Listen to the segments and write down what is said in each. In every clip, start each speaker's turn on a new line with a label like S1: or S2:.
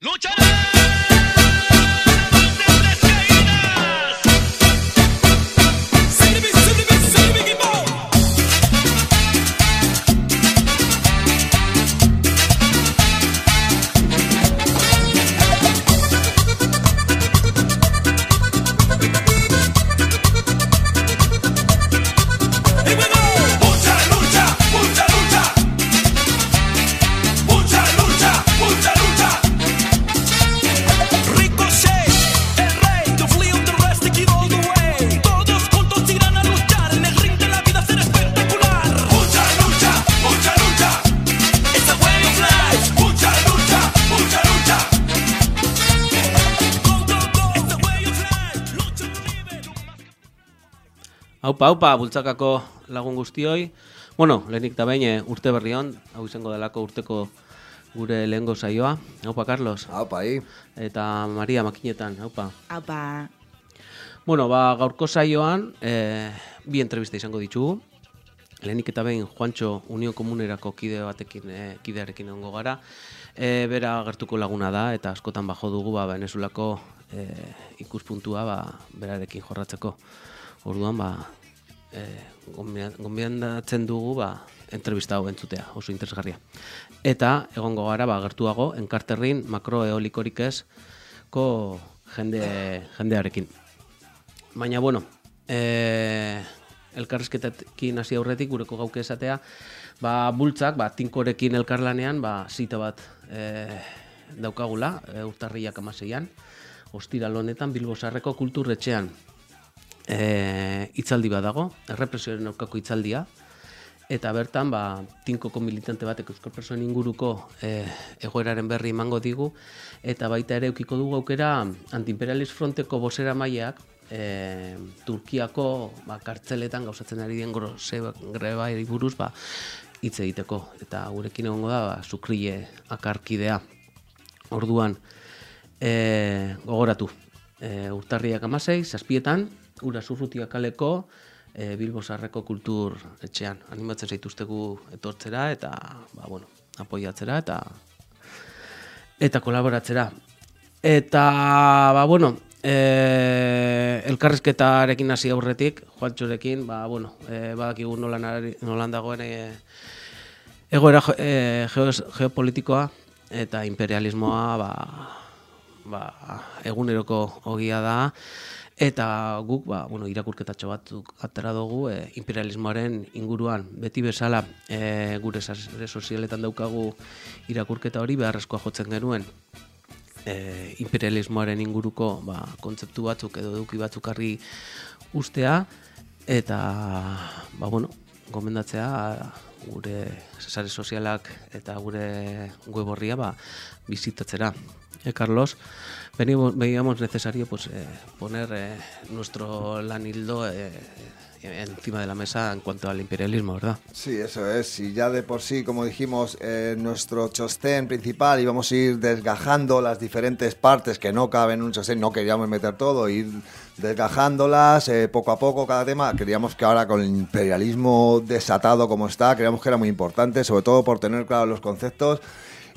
S1: Mucha
S2: Haupa, haupa, bultzakako lagun guztioi. Bueno, lehenik da behin eh, urte berri hon, hau izango delako urteko gure lehengo saioa. Haupa, Carlos.
S3: Aupa, ahí.
S2: Eta Maria makinetan, haupa.
S4: Apa,
S2: Bueno, ba, gaurko saioan, e, bi entrevista izango ditugu. Lehenik eta behin Juancho Union Komunerako kide batekin, e, kidearekin egongo gara. E, bera gertuko laguna da eta askotan bajo dugu ba, Venezuelako e, ikuspuntua ba, berarekin jorratzeko. Orduan, ba, e, gombiandatzen dugu ba, entrevista hau entzutea, oso interesgarria. Eta egongo gara ba, gertuago, enkarterrin makroeolikorik ez ko jende, jendearekin. Baina, bueno, e, elkarrizketakin hasi aurretik gureko gauke esatea, ba, bultzak, ba, tinkorekin elkarlanean, ba, zita bat e, daukagula, e, urtarriak amaseian, ostiral honetan Bilbosarreko kulturretxean e, itzaldi bat dago, errepresioaren aurkako itzaldia, eta bertan ba, tinkoko militante batek euskal personen inguruko e, egoeraren berri emango digu, eta baita ere eukiko dugu aukera antiimperialist fronteko bosera maileak e, Turkiako ba, kartzeletan gauzatzen ari den grose greba buruz ba, hitz egiteko, eta gurekin egongo da ba, sukrile akarkidea. Orduan, e, gogoratu, e, urtarriak amasei, zazpietan, ura zurrutia kaleko, e, Bilbo Sarreko kultur etxean. Animatzen zaituztegu etortzera eta, ba, bueno, apoiatzera eta eta kolaboratzera. Eta, ba, bueno, e, elkarrizketarekin hasi aurretik, Juantxorekin, ba, bueno, e, badakigu nolan, nolan dagoen e, egoera e, geos- geopolitikoa eta imperialismoa ba, ba, eguneroko ogia da eta guk ba, bueno, irakurketatxo batzuk atera dugu e, imperialismoaren inguruan beti bezala e, gure sare sozialetan daukagu irakurketa hori beharrezkoa jotzen genuen e, imperialismoaren inguruko ba, kontzeptu batzuk edo eduki batzuk argi ustea eta ba, bueno, gomendatzea gure sare sozialak eta gure web horria ba, bizitatzera. Eh, Carlos, venimos, veíamos necesario pues, eh, poner eh, nuestro lanildo eh, encima de la mesa en cuanto al imperialismo, ¿verdad?
S3: Sí, eso es. Y ya de por sí, como dijimos, en nuestro chostén principal íbamos a ir desgajando las diferentes partes que no caben en un chostén, no queríamos meter todo, ir desgajándolas eh, poco a poco cada tema. Queríamos que ahora con el imperialismo desatado como está, creíamos que era muy importante, sobre todo por tener claros los conceptos.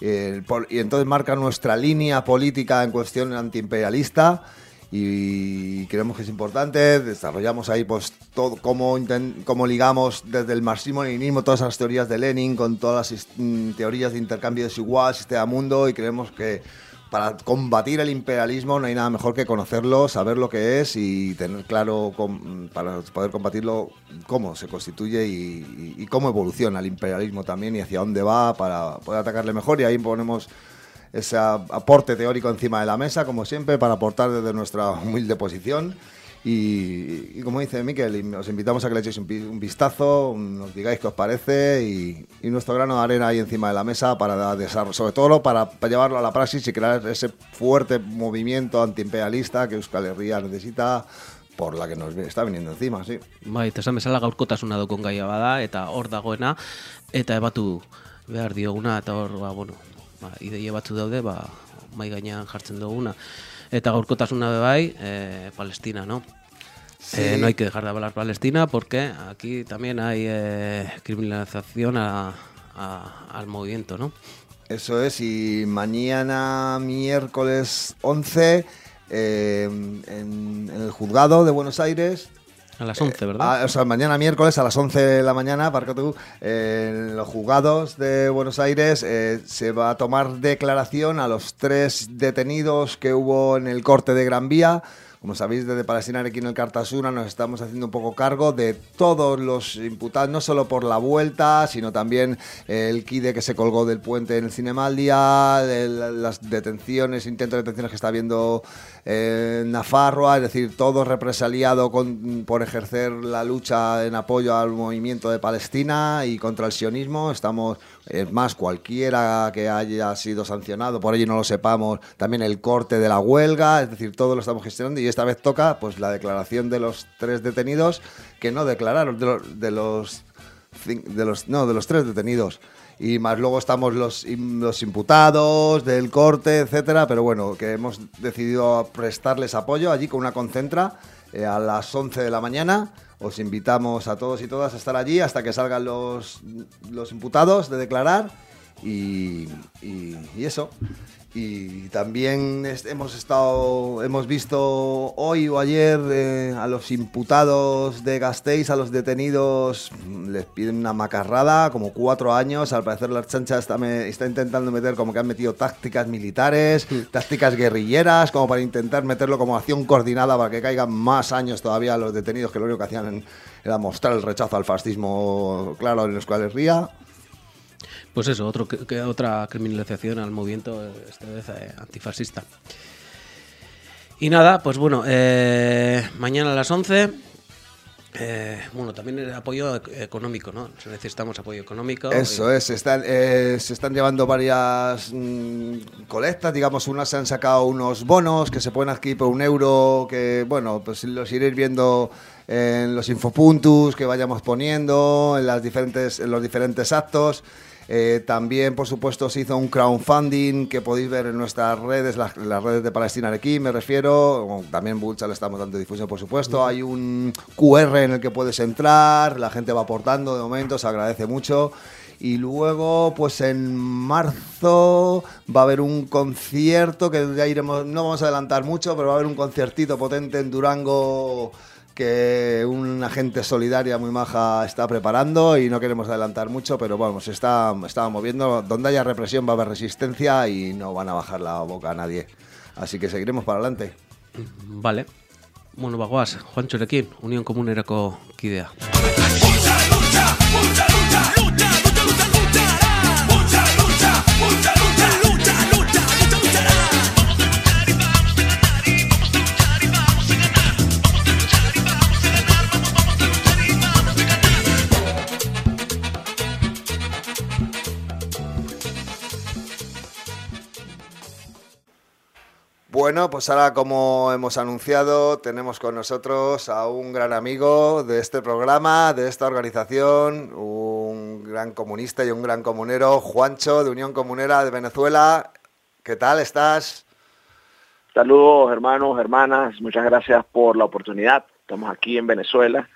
S3: Y entonces marca nuestra línea política en cuestión antiimperialista y creemos que es importante. Desarrollamos ahí pues todo cómo, cómo ligamos desde el marxismo-leninismo todas esas teorías de Lenin con todas las mm, teorías de intercambio desigual, sistema mundo y creemos que para combatir el imperialismo no hay nada mejor que conocerlo, saber lo que es y tener claro cómo- para poder combatirlo cómo se constituye y, y- cómo evoluciona el imperialismo también y hacia dónde va para poder atacarle mejor y ahí ponemos ese aporte teórico encima de la mesa, como siempre, para aportar desde nuestra humilde posición. Y, y como dice Miquel, os invitamos a que le echéis un, un vistazo, nos digáis qué os parece y, y nuestro grano de arena ahí encima de la mesa para dar desarrollo, sobre todo para, para llevarlo a la praxis y crear ese fuerte movimiento antiimperialista que Euskal Herria necesita por la que nos está viniendo encima, sí.
S2: Bai, eta esan bezala gaurkotasuna daukon gaia bada, eta hor dagoena, eta ebatu behar dioguna, eta hor, ba, bueno, ba, ideia batzu daude, ba, mai gainean jartzen duguna. Eta gaurkotasuna be bai, eh, Palestina, ¿no?
S3: Sí.
S2: Eh, no hay que dejar de hablar Palestina porque aquí también hay eh, criminalización a- a- al movimiento, ¿no?
S3: Eso es, y mañana miércoles 11 eh, en, en el juzgado de Buenos Aires
S2: A las 11, ¿verdad?
S3: Ah, o sea, mañana miércoles a las 11 de la mañana, que tú, eh, en los juzgados de Buenos Aires eh, se va a tomar declaración a los tres detenidos que hubo en el corte de Gran Vía. Como sabéis, desde Palestina aquí en el Cartasuna nos estamos haciendo un poco cargo de todos los imputados, no solo por la vuelta, sino también el Kide que se colgó del puente en el Cinemaldia, las detenciones, intentos de detenciones que está habiendo eh, Nafarroa, es decir, todo represaliado con- por ejercer la lucha en apoyo al movimiento de Palestina y contra el sionismo. Estamos, es más, cualquiera que haya sido sancionado, por ello no lo sepamos, también el corte de la huelga, es decir, todo lo estamos gestionando y esta vez toca pues la declaración de los tres detenidos que no declararon, de los, de los, no, de los tres detenidos. Y más luego estamos los, los imputados del corte, etcétera, pero bueno, que hemos decidido prestarles apoyo allí con una concentra eh, a las 11 de la mañana. Os invitamos a todos y todas a estar allí hasta que salgan los, los imputados de declarar y, y- y eso. Y también hemos estado, hemos visto hoy o ayer eh, a los imputados de Gasteiz, a los detenidos, les piden una macarrada, como cuatro años. Al parecer la chancha está, me- está intentando meter como que han metido tácticas militares, tácticas guerrilleras, como para intentar meterlo como acción coordinada para que caigan más años todavía a los detenidos que lo único que hacían era mostrar el rechazo al fascismo, claro, en los cuales ría.
S2: Pues eso, otro, que- otra criminalización al movimiento, esta vez antifascista. Y nada, pues bueno, eh, mañana a las 11. eh, bueno, también el apoyo ec- económico, ¿no? Necesitamos apoyo económico.
S3: Eso es, se están, eh, se están llevando varias mm, colectas, digamos, unas se han sacado unos bonos que se pueden adquirir por un euro, que bueno, pues los iréis viendo en los infopuntus que vayamos poniendo, en, las diferentes, en los diferentes actos. Eh, también, por supuesto, se hizo un crowdfunding que podéis ver en nuestras redes, las, las redes de Palestina aquí, me refiero. También Bulcha le estamos dando difusión, por supuesto. Hay un QR en el que puedes entrar, la gente va aportando de momento, se agradece mucho. Y luego, pues en marzo va a haber un concierto que ya iremos, no vamos a adelantar mucho, pero va a haber un conciertito potente en Durango que una gente solidaria muy maja está preparando y no queremos adelantar mucho, pero vamos, está, está moviendo. Donde haya represión va a haber resistencia y no van a bajar la boca a nadie. Así que seguiremos para adelante.
S2: Vale. Bueno, bagoaz, Juancho Lequín, Unión Comunerako kidea.
S1: Lucha, lucha, lucha,
S3: Bueno, pues ahora como hemos anunciado, tenemos con nosotros a un gran amigo de este programa, de esta organización, un gran comunista y un gran comunero, Juancho, de Unión Comunera de Venezuela. ¿Qué tal estás?
S4: Saludos hermanos, hermanas, muchas gracias por la oportunidad. Estamos aquí en Venezuela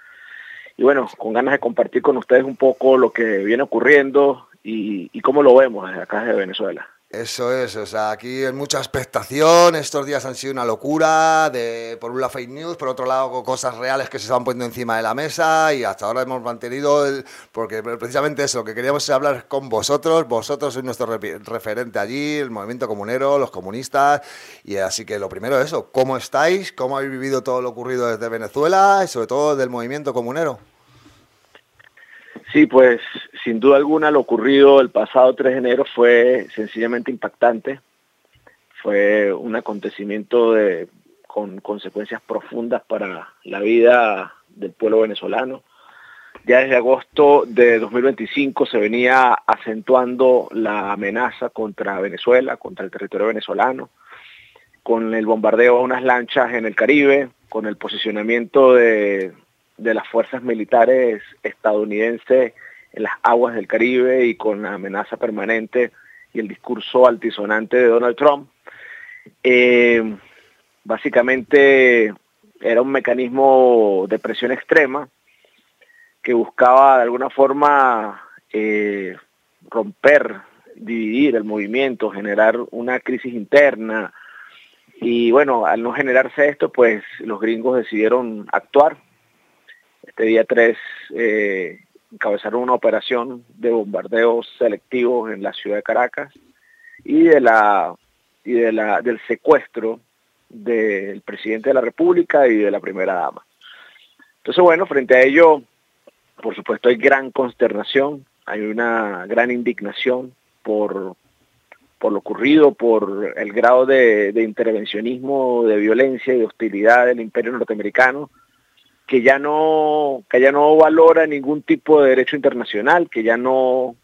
S4: y bueno, con ganas de compartir con ustedes un poco lo que viene ocurriendo y, cómo lo vemos desde acá de Venezuela.
S3: Eso es, o sea, aquí hay mucha expectación, estos días han sido una locura, de por un lado fake news, por otro lado cosas reales que se van poniendo encima de la mesa y hasta ahora hemos mantenido, el, porque precisamente eso, lo que queríamos es hablar con vosotros, vosotros sois nuestro referente allí, el movimiento comunero, los comunistas, y así que lo primero eso, ¿cómo estáis? ¿Cómo habéis vivido todo lo ocurrido desde Venezuela y sobre todo del movimiento comunero?
S4: Sí, pues sin duda alguna lo ocurrido el pasado 3 de enero fue sencillamente impactante. Fue un acontecimiento con consecuencias profundas para la vida del pueblo venezolano. Ya desde agosto de 2025 se venía acentuando la amenaza contra Venezuela, contra el territorio venezolano, con el bombardeo a unas lanchas en el Caribe, con el posicionamiento de, de las fuerzas militares estadounidenses en las aguas del Caribe y con la amenaza permanente y el discurso altisonante de Donald Trump. Eh, básicamente era un mecanismo de presión extrema que buscaba de alguna forma eh, romper dividir el movimiento, generar una crisis interna. Y bueno, al no generarse esto, pues los gringos decidieron actuar. Este día 3 eh, encabezaron una operación de bombardeos selectivos en la ciudad de Caracas y de la y de la del secuestro del presidente de la República y de la primera dama. Entonces, bueno, frente a ello, por supuesto, hay gran consternación, hay una gran indignación por, por lo ocurrido, por el grado de, de intervencionismo, de violencia y de hostilidad del imperio norteamericano, que ya no, que ya no valora ningún tipo de derecho internacional, que ya no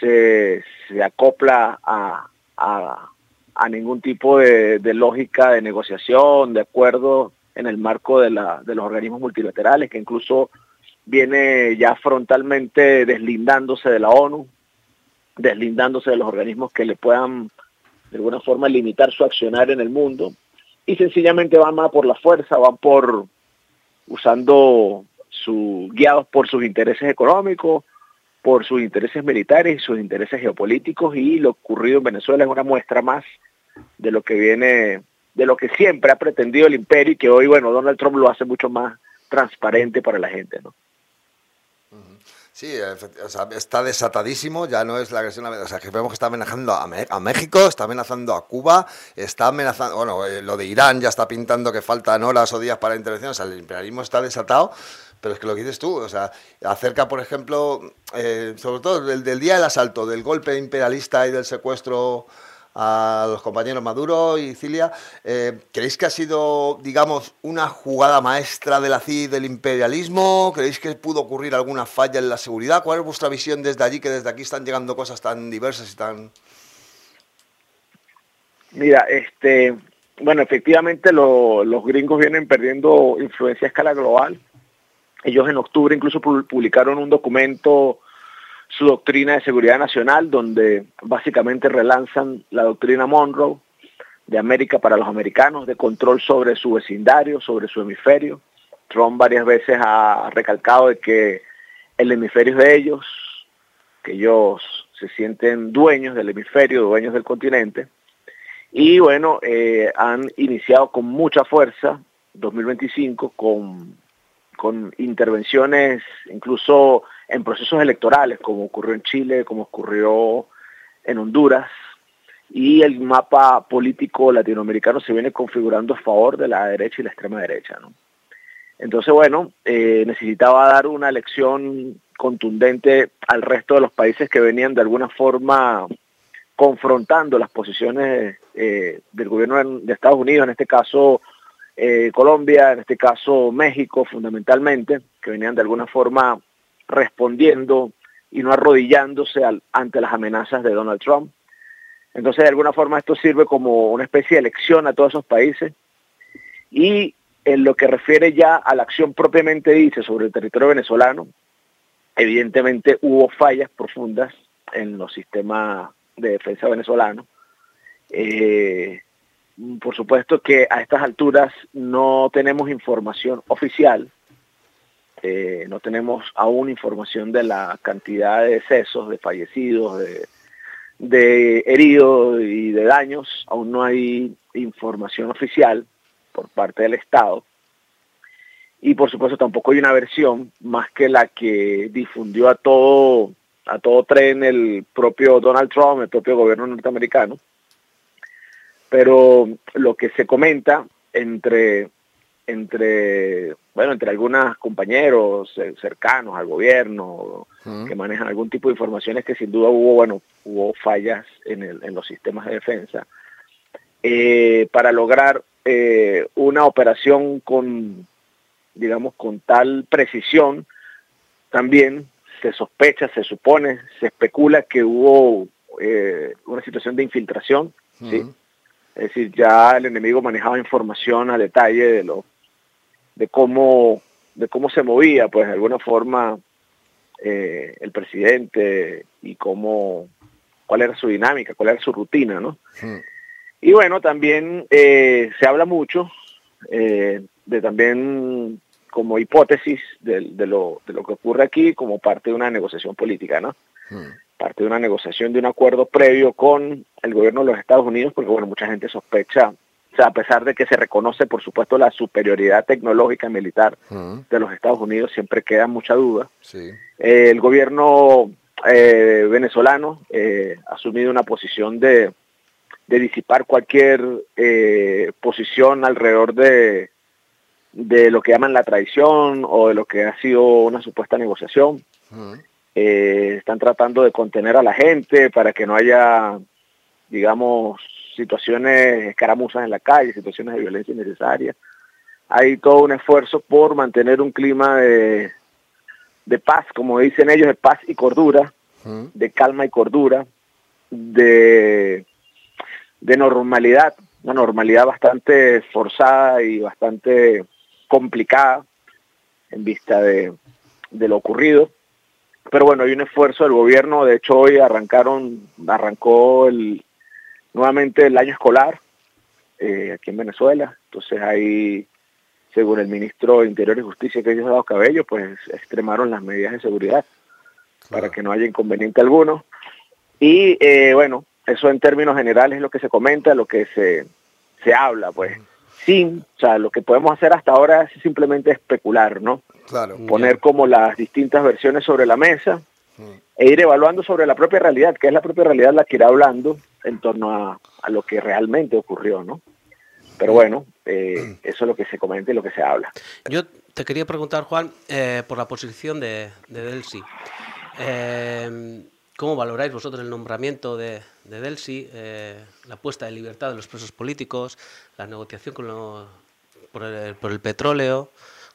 S4: se, se acopla a, a, a ningún tipo de, de, lógica de negociación, de acuerdo en el marco de, la, de los organismos multilaterales, que incluso viene ya frontalmente deslindándose de la ONU, deslindándose de los organismos que le puedan de alguna forma limitar su accionar en el mundo, y sencillamente van más por la fuerza, van por usando su guiados por sus intereses económicos, por sus intereses militares y sus intereses geopolíticos y lo ocurrido en Venezuela es una muestra más de lo que viene, de lo que siempre ha pretendido el imperio y que hoy, bueno, Donald Trump lo hace mucho más transparente para la gente, ¿no?
S3: Sí, o sea, está desatadísimo, ya no es la agresión, o sea, que vemos que está amenazando a, México, está amenazando a Cuba, está amenazando, bueno, eh, lo de Irán ya está pintando que faltan horas o días para intervención, o sea, el imperialismo está desatado, pero es que lo que dices tú, o sea, acerca, por ejemplo, eh, sobre todo del, del día del asalto, del golpe imperialista y del secuestro a los compañeros Maduro y Cilia. Eh, ¿Creéis que ha sido, digamos, una jugada maestra de la CID del imperialismo? ¿Creéis que pudo ocurrir alguna falla en la seguridad? ¿Cuál es vuestra visión desde allí, que desde aquí están llegando cosas tan diversas y tan...
S4: Mira, este, bueno, efectivamente lo, los gringos vienen perdiendo influencia a escala global. Ellos en octubre incluso publicaron un documento su doctrina de seguridad nacional, donde básicamente relanzan la doctrina Monroe de América para los americanos, de control sobre su vecindario, sobre su hemisferio. Trump varias veces ha recalcado de que el hemisferio es de ellos, que ellos se sienten dueños del hemisferio, dueños del continente. Y bueno, eh, han iniciado con mucha fuerza 2025 con, con intervenciones incluso en procesos electorales, como ocurrió en Chile, como ocurrió en Honduras, y el mapa político latinoamericano se viene configurando a favor de la derecha y la extrema derecha. ¿no? Entonces, bueno, eh, necesitaba dar una lección contundente al resto de los países que venían de alguna forma confrontando las posiciones eh, del gobierno de Estados Unidos, en este caso eh, Colombia, en este caso México fundamentalmente, que venían de alguna forma respondiendo y no arrodillándose ante las amenazas de Donald Trump. Entonces, de alguna forma, esto sirve como una especie de lección a todos esos países. Y en lo que refiere ya a la acción propiamente dice sobre el territorio venezolano, evidentemente hubo fallas profundas en los sistemas de defensa venezolanos. Eh, por supuesto que a estas alturas no tenemos información oficial eh, no tenemos aún información de la cantidad de decesos, de fallecidos, de, de heridos y de daños. Aún no hay información oficial por parte del Estado. Y por supuesto tampoco hay una versión más que la que difundió a todo, a todo tren el propio Donald Trump, el propio gobierno norteamericano. Pero lo que se comenta entre entre, bueno, entre algunos compañeros cercanos al gobierno que manejan algún tipo de informaciones que sin duda hubo, bueno, hubo fallas en, el, en los sistemas de defensa, eh, para lograr eh, una operación con, digamos, con tal precisión, también se sospecha, se supone, se especula que hubo eh, una situación de infiltración. ¿sí? Es decir, ya el enemigo manejaba información a detalle de lo de cómo, de cómo se movía, pues de alguna forma, eh, el presidente y cómo, cuál era su dinámica, cuál era su rutina, ¿no? Sí. Y bueno, también eh, se habla mucho eh, de también como hipótesis de, de, lo, de lo que ocurre aquí como parte de una negociación política, ¿no? Sí. Parte de una negociación de un acuerdo previo con el gobierno de los Estados Unidos, porque bueno, mucha gente sospecha, o sea, a pesar de que se reconoce, por supuesto, la superioridad tecnológica y militar de los Estados Unidos, siempre queda mucha duda.
S3: Sí.
S4: Eh, el gobierno eh, venezolano eh, ha asumido una posición de, de disipar cualquier posición alrededor de, de lo que llaman la traición o de lo que ha sido una supuesta negociación. Eh, están tratando de contener a la gente para que no haya, digamos, situaciones escaramuzas en la calle, situaciones de violencia innecesaria. Hay todo un esfuerzo por mantener un clima de, de paz, como dicen ellos, de paz y cordura, de calma y cordura, de, de normalidad, una normalidad bastante forzada y bastante complicada en vista de, de lo ocurrido. Pero bueno, hay un esfuerzo del gobierno, de hecho hoy arrancaron, arrancó el, nuevamente el año escolar eh, aquí en Venezuela, entonces ahí, según el ministro de Interior y Justicia, que es Diosdado Cabello, pues extremaron las medidas de seguridad para que no haya inconveniente alguno. Y eh, bueno, eso en términos generales es lo que se comenta, lo que se, se habla, pues. Sin, o sea, lo que podemos hacer hasta ahora es simplemente especular, ¿no?
S3: Claro.
S4: Poner como las distintas versiones sobre la mesa
S3: Mm,
S4: e ir evaluando sobre la propia realidad, que es la propia realidad la que irá hablando en torno a, a lo que realmente ocurrió, ¿no? Pero bueno, eh, eso es lo que se comenta y lo que se habla.
S2: Yo te quería preguntar, Juan, eh, por la posición de, de Delsi. Eh, ¿Cómo valoráis vosotros el nombramiento de, de Delsi, eh, la puesta de libertad de los presos políticos, la negociación con lo- por, el, por el petróleo?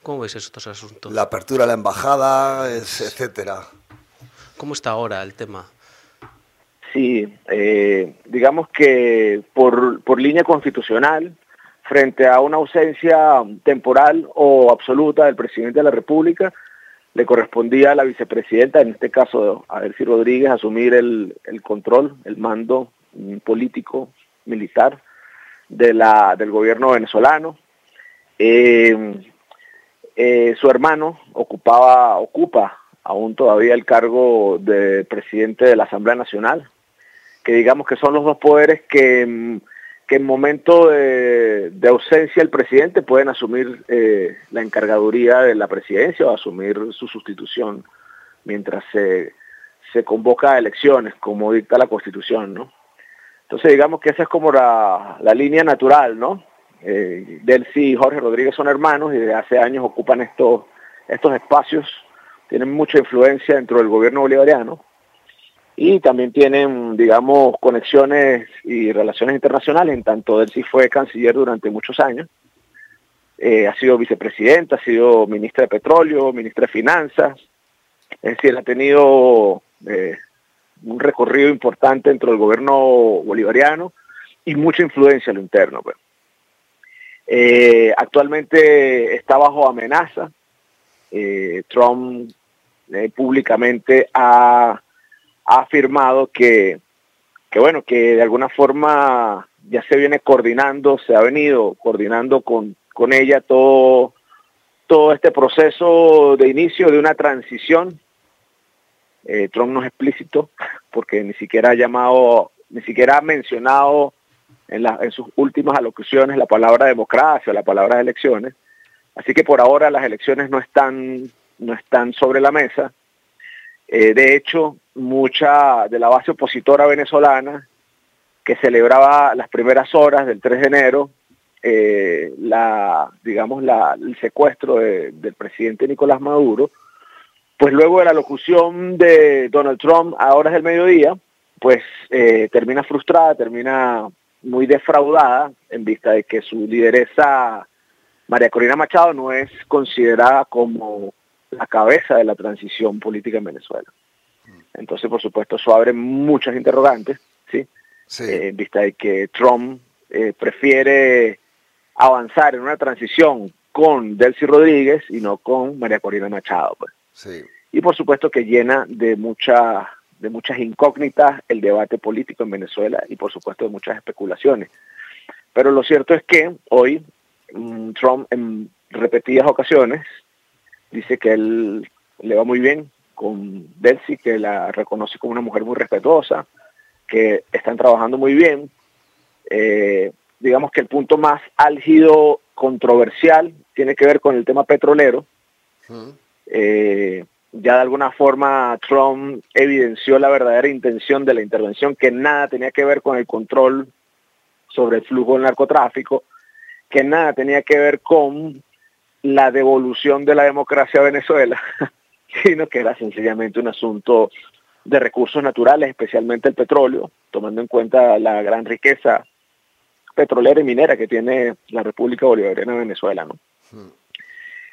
S2: ¿Cómo veis estos asuntos?
S3: La apertura a la embajada, etcétera.
S2: ¿Cómo está ahora el tema?
S4: Sí, eh, digamos que por, por línea constitucional, frente a una ausencia temporal o absoluta del presidente de la República, le correspondía a la vicepresidenta, en este caso a Delcy Rodríguez, asumir el, el control, el mando mm, político, militar de la, del gobierno venezolano. Eh, eh, su hermano ocupaba, ocupa aún todavía el cargo de presidente de la Asamblea Nacional, que digamos que son los dos poderes que, mm, en momento de, ausencia del presidente pueden asumir eh, la encargaduría de la presidencia o asumir su sustitución mientras se, se convoca a elecciones, como dicta la Constitución, ¿no? Entonces digamos que esa es como la, la línea natural, ¿no? Eh, Delcy y Jorge Rodríguez son hermanos y desde hace años ocupan estos, estos espacios, tienen mucha influencia dentro del gobierno bolivariano y también tienen, digamos, conexiones y relaciones internacionales, en tanto Delcy fue canciller durante muchos años, eh, ha sido vicepresidenta, ha sido ministra de Petróleo, ministra de Finanzas, es decir, ha tenido eh, un recorrido importante dentro del gobierno bolivariano y mucha influencia en lo interno. Pues. Eh, actualmente está bajo amenaza. Eh, Trump eh, públicamente ha, ha afirmado que, que, bueno, que de alguna forma ya se viene coordinando, se ha venido coordinando con, con ella todo, todo este proceso de inicio de una transición. Trump no es explícito porque ni siquiera ha llamado, ni siquiera ha mencionado en, sus últimas alocuciones la palabra democracia, la palabra elecciones. Así que por ahora las elecciones no están, no están sobre la mesa. Eh, de hecho, mucha de la base opositora venezolana que celebraba las primeras horas del 3 de enero, eh, la, digamos, el secuestro de, del presidente Nicolás Maduro, pues luego de la locución de Donald Trump a horas del mediodía, pues eh, termina frustrada, termina muy defraudada en vista de que su lideresa María Corina Machado no es considerada como la cabeza de la transición política en Venezuela. Entonces, por supuesto, eso abre muchas interrogantes, ¿sí?
S3: Sí.
S4: Eh, en vista de que Trump eh, prefiere avanzar en una transición con Delcy Rodríguez y no con María Corina Machado. Pues.
S3: sí.
S4: Y por supuesto que llena de, mucha, de muchas incógnitas el debate político en Venezuela y por supuesto de muchas especulaciones. Pero lo cierto es que hoy mm, Trump en repetidas ocasiones dice que él le va muy bien con Delcy, que la reconoce como una mujer muy respetuosa, que están trabajando muy bien. Eh, digamos que el punto más álgido, controversial, tiene que ver con el tema petrolero. Eh, ya de alguna forma Trump evidenció la verdadera intención de la intervención, que nada tenía que ver con el control sobre el flujo del narcotráfico, que nada tenía que ver con la devolución de la democracia a Venezuela, sino que era sencillamente un asunto de recursos naturales, especialmente el petróleo, tomando en cuenta la gran riqueza petrolera y minera que tiene la República Bolivariana de Venezuela. ¿no?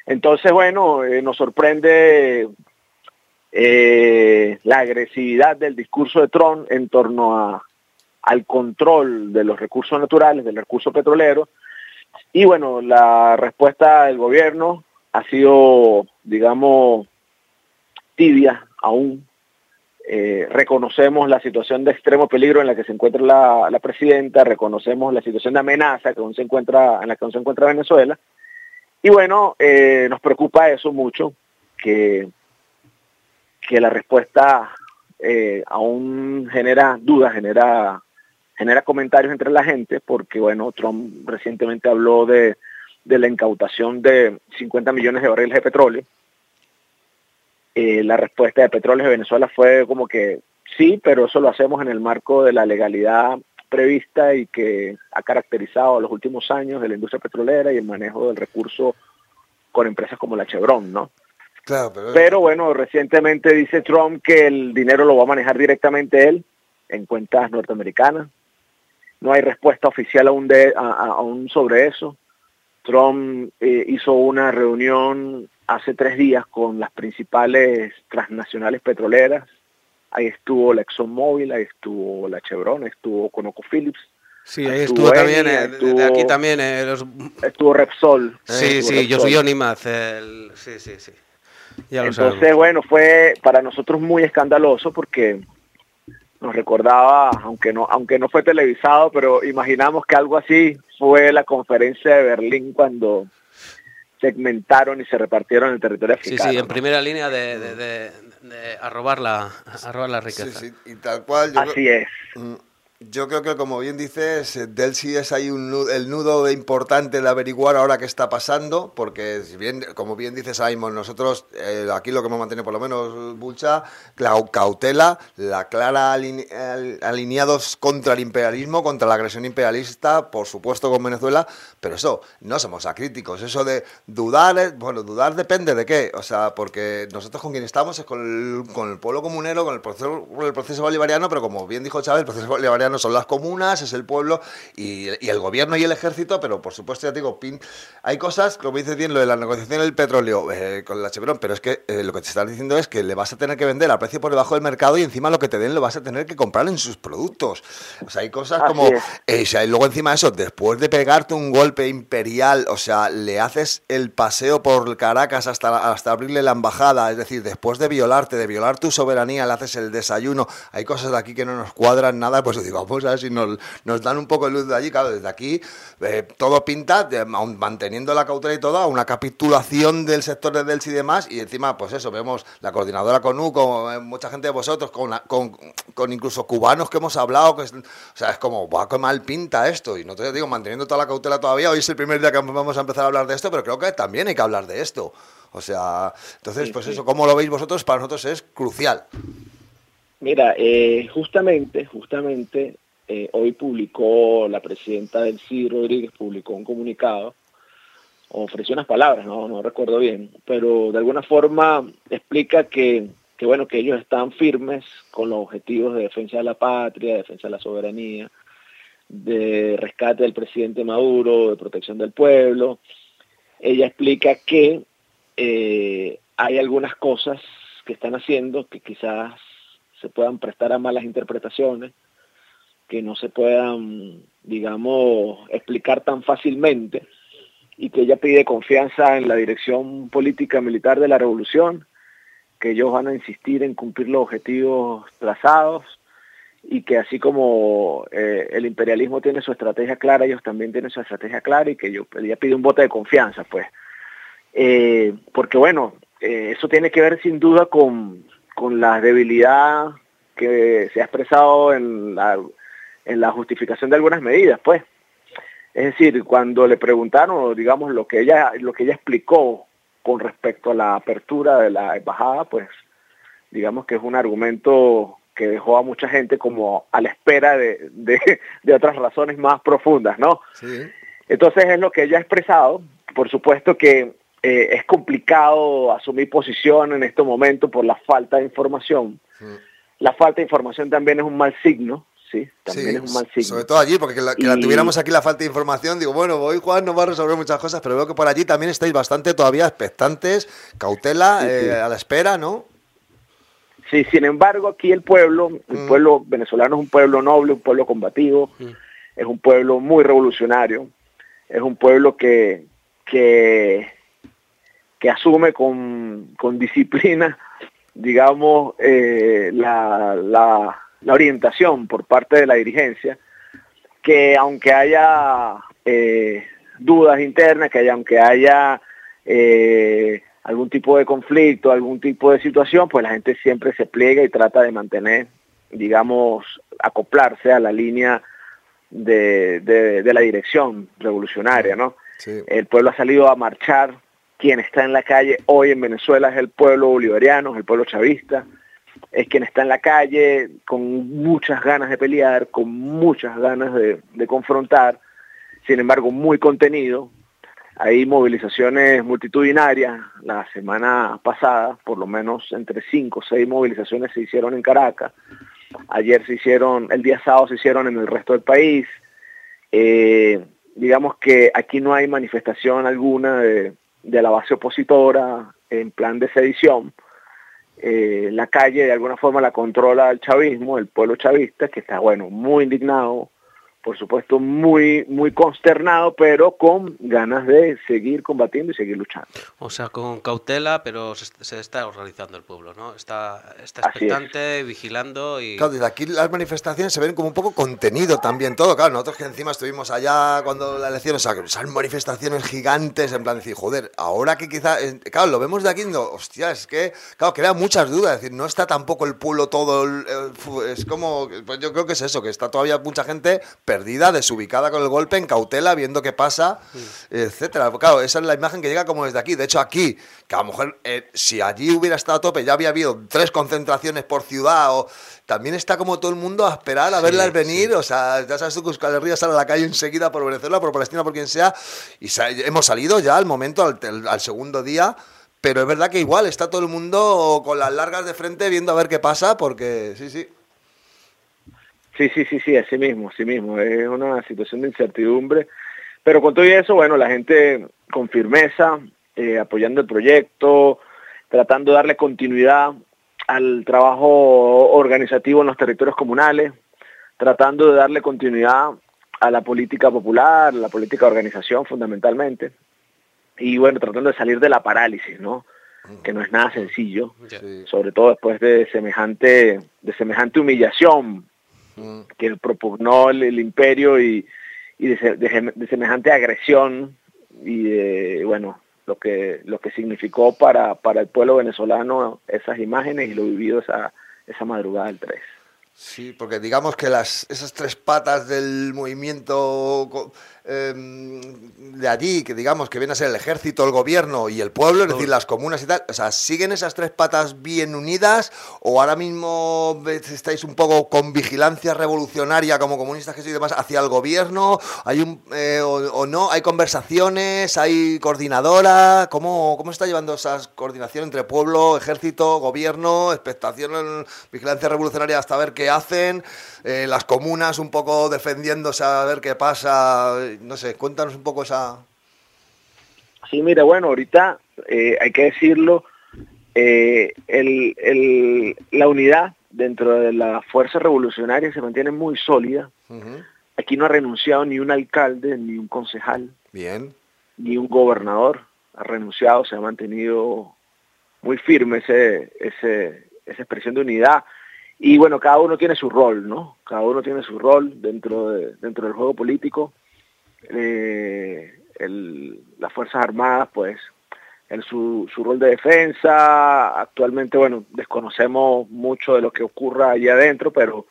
S4: Entonces, bueno, eh, nos sorprende eh, la agresividad del discurso de Trump en torno a, al control de los recursos naturales, del recurso petrolero. Y bueno, la respuesta del gobierno ha sido, digamos, tibia aún. Eh, reconocemos la situación de extremo peligro en la que se encuentra la, la, presidenta, reconocemos la situación de amenaza que se encuentra, en la que aún se encuentra Venezuela. Y bueno, eh, nos preocupa eso mucho, que, que la respuesta eh, aún genera dudas, genera, comentarios entre la gente, porque bueno, Trump recientemente habló de, de la incautación de 50 millones de barriles de petróleo eh, la respuesta de Petróleos de Venezuela fue como que sí, pero eso lo hacemos en el marco de la legalidad prevista y que ha caracterizado los últimos años de la industria petrolera y el manejo del recurso con empresas como la Chevron, ¿no?
S3: Claro, pero...
S4: pero bueno, recientemente dice Trump que el dinero lo va a manejar directamente él en cuentas norteamericanas. No hay respuesta oficial aún, de, aún sobre eso. Trump eh, hizo una reunión hace tres días con las principales transnacionales petroleras. Ahí estuvo la ExxonMobil, ahí estuvo la Chevron, estuvo ConocoPhillips.
S2: Sí, ahí estuvo, estuvo también, eh, estuvo, de aquí también eh, los...
S4: Estuvo Repsol.
S2: Sí, sí, yo soy Onimaz. El... Sí, sí, sí.
S4: Ya lo Entonces, sabemos. bueno, fue para nosotros muy escandaloso porque nos recordaba, aunque no, aunque no fue televisado, pero imaginamos que algo así fue la conferencia de Berlín cuando segmentaron y se repartieron el territorio africano.
S2: Sí, sí, en
S4: ¿no?
S2: primera línea de, de, de, de a, robar la, a robar la riqueza.
S3: Sí, sí, y tal cual. Yo
S4: Así
S3: creo,
S4: es.
S3: Yo creo que, como bien dices, Delsi es ahí un el nudo importante de averiguar ahora qué está pasando, porque, si bien, como bien dice Simon, nosotros eh, aquí lo que hemos mantenido, por lo menos, Bulcha, la cautela, la clara aline, alineados contra el imperialismo, contra la agresión imperialista, por supuesto con Venezuela, pero eso, no somos acríticos. Eso de dudar, bueno, dudar depende de qué, o sea, porque nosotros con quien estamos es con el, con el pueblo comunero, con el proceso, el proceso bolivariano, pero como bien dijo Chávez, el proceso bolivariano son las comunas, es el pueblo y, y, el gobierno y el ejército, pero por supuesto, ya te digo, pin, hay cosas, como dices bien, lo de la negociación del petróleo eh, con la Chevron, pero es que eh, lo que te están diciendo es que le vas a tener que vender a precio por debajo del mercado y encima lo que te den lo vas a tener que comprar en sus productos. O sea, hay cosas
S4: Así
S3: como, eh, o sea, y luego encima de eso, después de pegarte un golpe imperial, o sea, le haces el paseo por Caracas hasta, hasta abrirle la embajada, es decir, después de violarte, de violar tu soberanía, le haces el desayuno, hay cosas de aquí que no nos cuadran nada, pues digo, vamos a ver si nos, nos dan un poco de luz de allí, claro, desde aquí eh, todo pinta, de, manteniendo la cautela y todo, a una capitulación del sector de Delsi y demás, y encima, pues eso, vemos la coordinadora con U, con eh, mucha gente de vosotros, con, con, con, incluso cubanos que hemos hablado, que es, o sea, es como, guau, qué mal pinta esto, y no te digo, manteniendo toda la cautela todavía, hoy es el primer día que vamos a empezar a hablar de esto, pero creo que también hay que hablar de esto. O sea, entonces, pues eso, ¿cómo lo veis vosotros? Para nosotros es crucial.
S4: Mira, eh, justamente, justamente, eh, hoy publicó la presidenta del CID, Rodríguez, publicó un comunicado, ofreció unas palabras, no, recuerdo bien, pero de alguna forma explica que, que, bueno, que ellos están firmes con los objetivos de defensa de la patria, de defensa de la soberanía, de rescate del presidente Maduro, de protección del pueblo. Ella explica que eh, hay algunas cosas que están haciendo que quizás se puedan prestar a malas interpretaciones, que no se puedan, digamos, explicar tan fácilmente y que ella pide confianza en la dirección política militar de la revolución, que ellos van a insistir en cumplir los objetivos trazados y que así como eh, el imperialismo tiene su estrategia clara, ellos también tienen su estrategia clara y que yo, ella pide un voto de confianza, pues. Eh, porque bueno, eh, eso tiene que ver sin duda con, con la debilidad que se ha expresado en la, en la justificación de algunas medidas, pues. Es decir, cuando le preguntaron, digamos, lo que ella, lo que ella explicó con respecto a la apertura de la embajada, pues digamos que es un argumento que dejó a mucha gente como a la espera de, de, de otras razones más profundas, ¿no?
S3: Sí.
S4: Entonces es lo que ella ha expresado. Por supuesto que eh, es complicado asumir posición en este momento por la falta de información.
S3: Sí.
S4: La falta de información también es un mal signo, ¿sí? También
S3: Sí,
S4: es un mal signo.
S3: Sobre todo allí, porque que la, que la tuviéramos aquí la falta de información, digo, bueno, hoy Juan nos va a resolver muchas cosas, pero veo que por allí también estáis bastante todavía expectantes, cautela,
S4: sí.
S3: eh, a la espera, ¿no?
S4: Sí, sin embargo, aquí el pueblo, el
S3: Mm.
S4: pueblo venezolano es un pueblo noble, un pueblo combativo,
S2: Mm.
S4: es un pueblo muy revolucionario, es un pueblo que, que, que asume con, con disciplina, digamos, eh, la, la, la orientación por parte de la dirigencia, que aunque haya eh, dudas internas, que haya, aunque haya eh, algún tipo de conflicto, algún tipo de situación, pues la gente siempre se pliega y trata de mantener, digamos, acoplarse a la línea de, de- de la dirección revolucionaria, ¿no?
S3: Sí.
S4: El pueblo ha salido a marchar, quien está en la calle hoy en Venezuela es el pueblo bolivariano, es el pueblo chavista, es quien está en la calle con muchas ganas de pelear, con muchas ganas de, confrontar, sin embargo muy contenido. Hay movilizaciones multitudinarias. La semana pasada, por lo menos entre cinco o seis movilizaciones se hicieron en Caracas. Ayer se hicieron, el día sábado se hicieron en el resto del país. Eh, digamos que aquí no hay manifestación alguna de, de la base opositora en plan de sedición. Eh, la calle de alguna forma la controla el chavismo, el pueblo chavista, que está, bueno, muy indignado, por supuesto muy, muy consternado, pero con ganas de seguir combatiendo y seguir luchando.
S2: O sea, con cautela, pero se, se está organizando el pueblo, ¿no? Está, está
S4: es.
S2: expectante, vigilando y...
S3: Claro, desde aquí las manifestaciones se ven como un poco contenido también todo. Claro, nosotros que encima estuvimos allá cuando la elección, o sea, que son manifestaciones gigantes, en plan decir, joder, ahora que quizá, eh, claro, lo vemos de aquí, no, hostia, es que, claro, crea muchas dudas, es decir, no está tampoco el pueblo todo, el- el fu- es como, pues yo creo que es eso, que está todavía mucha gente perdida, desubicada con el golpe, en cautela, viendo qué pasa, etcétera. Claro, esa es la imagen que llega como desde aquí. De hecho, aquí, que a lo mejor, eh, si allí hubiera estado a tope, ya había habido tres concentraciones por ciudad, o también está como todo el mundo a esperar a
S2: Sí,
S3: verlas venir. O sea, ya sabes tú que Euskal Herria sale a la calle enseguida por Venezuela, por Palestina, por quien sea, y sa- hemos salido ya al momento, al- al segundo día. Pero es verdad que igual está todo el mundo con las largas de frente viendo a ver qué pasa, porque sí, sí.
S4: Sí, sí, sí, sí, así mismo, así mismo. Es una situación de incertidumbre. Pero con todo eso, bueno, la gente con firmeza, eh, apoyando el proyecto, tratando de darle continuidad al trabajo organizativo en los territorios comunales, tratando de darle continuidad a la política popular, la política de organización fundamentalmente, y bueno, tratando de salir de la parálisis, ¿no? Que no es nada sencillo,
S3: sí.
S4: sobre todo después de semejante, de semejante humillación Que propugnó el, imperio y, y de semejante agresión y de, bueno, lo que, lo que significó para, para el pueblo venezolano esas imágenes y lo vivido esa, esa madrugada del 3.
S3: Sí, porque digamos que las, esas tres patas del movimiento em, de allí, que digamos que viene a ser el ejército, el gobierno y el pueblo, es decir, las comunas y tal, o sea, ¿siguen esas tres patas bien unidas o ahora mismo estáis un poco con vigilancia revolucionaria como comunistas que sois y demás hacia el gobierno? ¿Hay un, eh, o, o no? ¿Hay conversaciones? ¿Hay coordinadora? ¿Cómo, ¿Cómo está llevando esa coordinación entre pueblo, ejército, gobierno, expectación, vigilancia revolucionaria hasta ver qué hacen? Eh, las comunas un poco defendiéndose a ver qué pasa. No sé, cuéntanos un poco esa...
S4: Sí, mira, bueno, ahorita eh, hay que decirlo, eh, el, el- la unidad dentro de la fuerza revolucionaria se mantiene muy sólida. Aquí no ha renunciado ni un alcalde, ni un concejal,
S3: Bien.
S4: ni un gobernador ha renunciado, se ha mantenido muy firme ese, ese, esa expresión de unidad. Y bueno, cada uno tiene su rol, ¿no? Cada uno tiene su rol dentro, de, dentro del juego político. Eh, el- las Fuerzas Armadas, pues, en su, su rol de defensa, actualmente, bueno, desconocemos mucho de lo que ocurra allá adentro, pero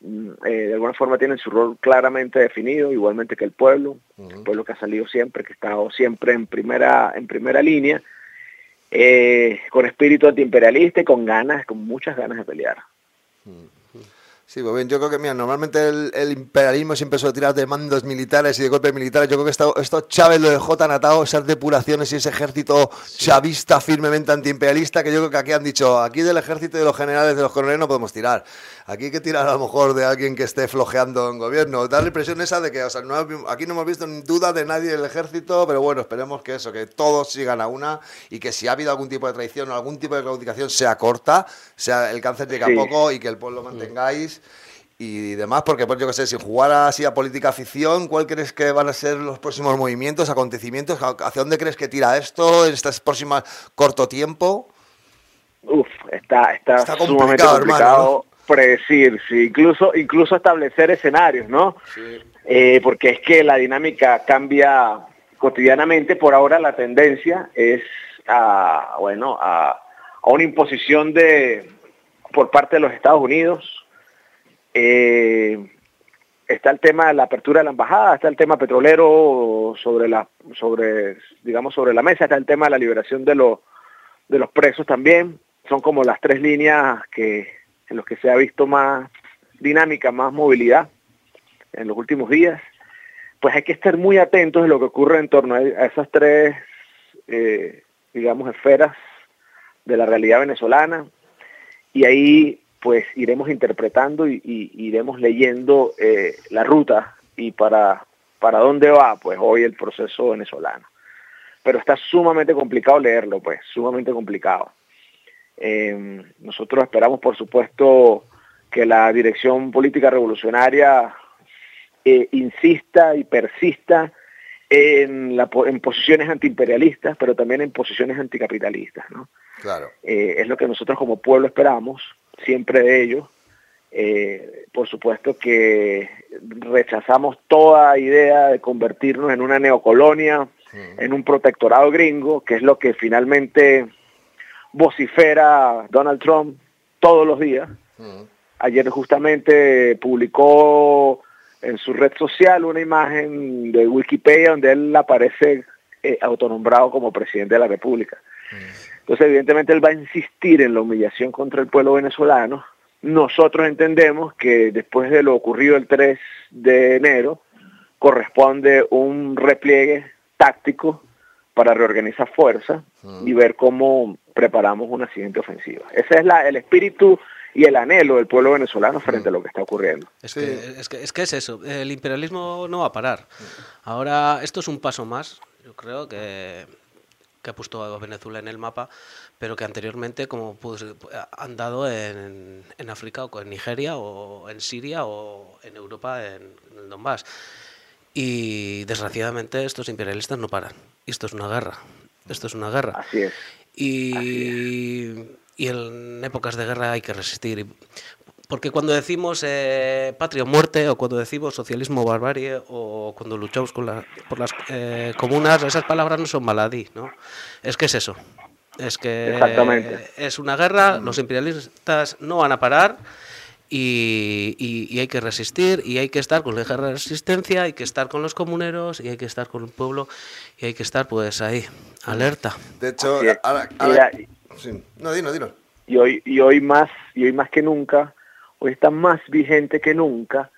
S4: mm, eh, de alguna forma tienen su rol claramente definido, igualmente que el pueblo, el pueblo que ha salido siempre, que ha estado siempre en primera, en primera línea, eh, con espíritu antiimperialista y con ganas, con muchas ganas de pelear. Hmm.
S3: Sí, pues bien, yo creo que, mira, normalmente el, el imperialismo siempre suele tirar de mandos militares y de golpes militares. Yo creo que esto, esto Chávez lo dejó tan atado, esas depuraciones y ese ejército chavista firmemente antiimperialista, que yo creo que aquí han dicho, aquí del ejército y de los generales, de los coroneles no podemos tirar. Aquí hay que tirar a lo mejor de alguien que esté flojeando en gobierno. Da la impresión esa de que, o sea, no, aquí no hemos visto duda de nadie del ejército, pero bueno, esperemos que eso, que todos sigan a una y que si ha habido algún tipo de traición o algún tipo de claudicación sea corta, sea el cáncer llega
S4: Sí.
S3: poco y que el pueblo mantengáis y demás, porque pues yo qué sé, si jugara así a política ficción, ¿cuál crees que van a ser los próximos movimientos, acontecimientos? ¿Hacia dónde crees que tira esto en este próximo corto tiempo?
S4: Uf, está, está,
S3: Está
S4: sumamente
S3: complicado,
S4: complicado
S3: hermano,
S4: predecir, sí, incluso, incluso establecer escenarios, ¿no? Eh, porque es que la dinámica cambia cotidianamente. Por ahora la tendencia es a, bueno, a, a una imposición de por parte de los Estados Unidos. Eh, está el tema de la apertura de la embajada, está el tema petrolero sobre la, sobre, digamos, sobre la mesa, está el tema de la liberación de los, de los presos también. Son como las tres líneas que, en los que se ha visto más dinámica, más movilidad en los últimos días. Pues hay que estar muy atentos de lo que ocurre en torno a esas tres, eh, digamos, esferas de la realidad venezolana. Y ahí pues iremos interpretando y, y iremos leyendo eh, la ruta y para, para dónde va pues hoy el proceso venezolano. Pero está sumamente complicado leerlo, pues, sumamente complicado. Eh, nosotros esperamos, por supuesto, que la dirección política revolucionaria eh, insista y persista en, la, en posiciones antiimperialistas, pero también en posiciones anticapitalistas. ¿no?
S3: Claro.
S4: Eh, es lo que nosotros como pueblo esperamos, siempre de ellos. Eh, por supuesto que rechazamos toda idea de convertirnos en una neocolonia, en un protectorado gringo, que es lo que finalmente vocifera Donald Trump todos los días. Ayer justamente publicó en su red social una imagen de Wikipedia donde él aparece eh, autonombrado como presidente de la República. Entonces, evidentemente, él va a insistir en la humillación contra el pueblo venezolano. Nosotros entendemos que después de lo ocurrido el 3 de enero, corresponde un repliegue táctico para reorganizar fuerzas y ver cómo preparamos una siguiente ofensiva. Ese es la, el espíritu y el anhelo del pueblo venezolano frente a lo que está ocurriendo.
S2: Es,
S3: Sí.
S2: que, es, que, es que es eso, el imperialismo no va a parar. Ahora, esto es un paso más, yo creo que, que ha puesto a Venezuela en el mapa, pero que anteriormente como pues, han dado en, en África o en Nigeria o en Siria o en Europa en, en el Donbass. Y desgraciadamente estos imperialistas no paran. Y esto es una guerra. Esto es una guerra.
S4: Así es.
S2: Y, y en épocas de guerra hay que resistir. Y- Porque cuando decimos eh, patria o muerte, o cuando decimos socialismo o barbarie, o cuando luchamos con la- por las eh, comunas, esas palabras no son maladí, ¿no? Es que es eso. Es que
S4: Exactamente.
S2: es una guerra, los imperialistas no van a parar y, y- y hay que resistir y hay que estar con la guerra de resistencia, hay que estar con los comuneros y hay que estar con el pueblo y hay que estar pues ahí, alerta.
S3: De hecho, ahora, ahora- sí. No, dino, dino.
S4: y hoy y hoy más y hoy más que nunca hoy está más vigente que nunca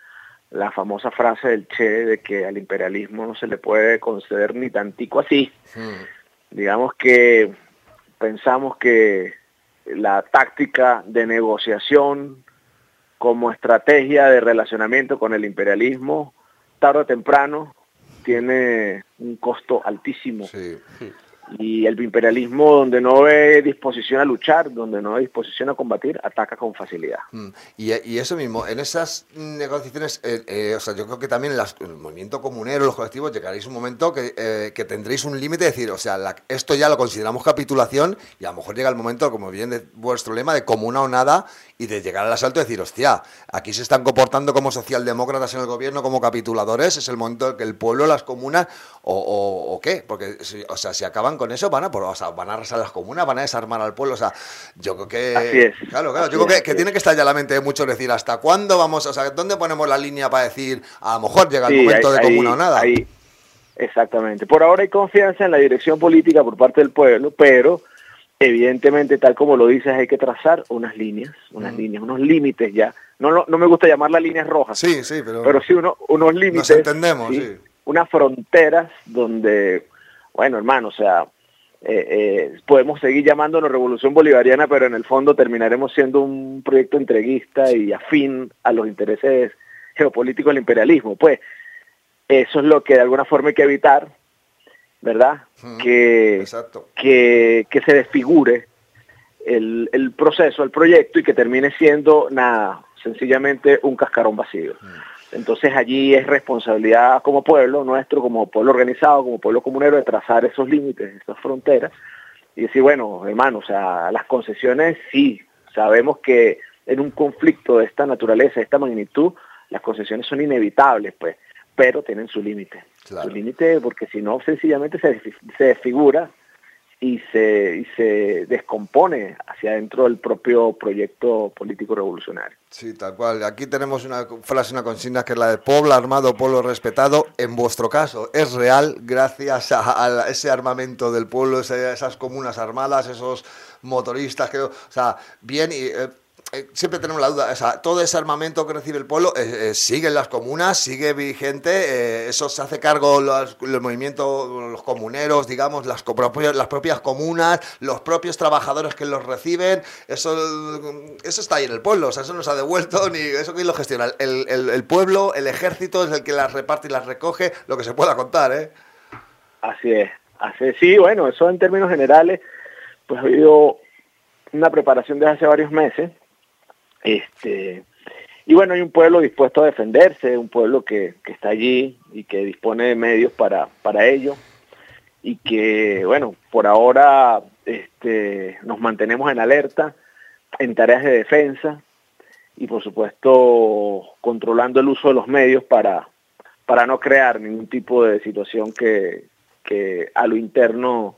S4: la famosa frase del Che de que al imperialismo no se le puede conceder ni tantico así. Digamos que pensamos que la táctica de negociación como estrategia de relacionamiento con el imperialismo tarde o temprano tiene un costo altísimo.
S3: Sí.
S4: Y el imperialismo donde no ve disposición a luchar, donde no ve disposición a combatir, ataca con facilidad.
S3: Mm, Y, y eso mismo, en esas negociaciones, eh, eh, o sea, yo creo que también las- el movimiento comunero, los colectivos, llegaréis un momento que, eh, que tendréis un límite de decir, o sea, la- esto ya lo consideramos capitulación y a lo mejor llega el momento, como bien de vuestro lema, de comuna o nada y de llegar al asalto y decir, hostia, aquí se están comportando como socialdemócratas en el gobierno, como capituladores, es el momento en que el pueblo, las comunas, o, o- o qué, porque, si- o sea, si acaban con eso, van a, por, o sea, van a arrasar las comunas, van a desarmar al pueblo. O sea, yo creo que.
S4: Así es.
S3: Claro, claro.
S4: Así
S3: yo creo que,
S4: es,
S3: que tiene que estar ya la mente de muchos decir hasta cuándo vamos, o sea, ¿dónde ponemos la línea para decir a lo mejor llega el
S4: Sí,
S3: momento de comuna o nada?
S4: ahí- exactamente. Por ahora hay confianza en la dirección política por parte del pueblo, pero evidentemente, tal como lo dices, hay que trazar unas líneas, unas líneas, unos límites ya. No, lo- no me gusta llamarlas líneas rojas,
S3: Sí, sí, pero.
S4: pero sí uno- unos límites.
S3: entendemos, sí.
S4: Unas fronteras donde, bueno, hermano, o sea, eh, eh, podemos seguir llamándonos Revolución Bolivariana, pero en el fondo terminaremos siendo un proyecto entreguista y afín a los intereses geopolíticos del imperialismo. Pues eso es lo que de alguna forma hay que evitar, ¿verdad? Que, que, que se desfigure el, el proceso, el proyecto y que termine siendo nada, sencillamente un cascarón vacío. Entonces allí es responsabilidad como pueblo nuestro, como pueblo organizado, como pueblo comunero, de trazar esos límites, esas fronteras y decir, bueno, hermano, o sea, las concesiones sí, sabemos que en un conflicto de esta naturaleza, de esta magnitud, las concesiones son inevitables, pues, pero tienen su límite.
S3: Claro.
S4: Su límite porque si no, sencillamente se, se desfigura y se, y se descompone hacia adentro del propio proyecto político revolucionario.
S3: Sí, tal cual. Aquí tenemos una frase, una consigna que es la de pueblo armado, pueblo respetado. En vuestro caso es real gracias a, a ese armamento del pueblo, esas comunas armadas, esos motoristas que, o sea, bien y eh, eh, siempre tenemos la duda, o sea, todo ese armamento que recibe el pueblo eh, eh, sigue en las comunas, sigue vigente, eso se hace cargo los, movimientos, los comuneros, digamos, las, las propias comunas, los propios trabajadores que los reciben, eso, eso está ahí en el pueblo, o sea, eso no se ha devuelto, ni eso que lo gestiona. El, el- el pueblo, el ejército es el que las reparte y las recoge, lo que se pueda contar, ¿eh?
S4: Así es, así es. Sí, bueno, eso en términos generales, pues ha habido una preparación desde hace varios meses. Este, y bueno, hay un pueblo dispuesto a defenderse, un pueblo que, que está allí y que dispone de medios para, para ello. Y que, bueno, por ahora este, nos mantenemos en alerta, en tareas de defensa y por supuesto controlando el uso de los medios para, para no crear ningún tipo de situación que, que a lo interno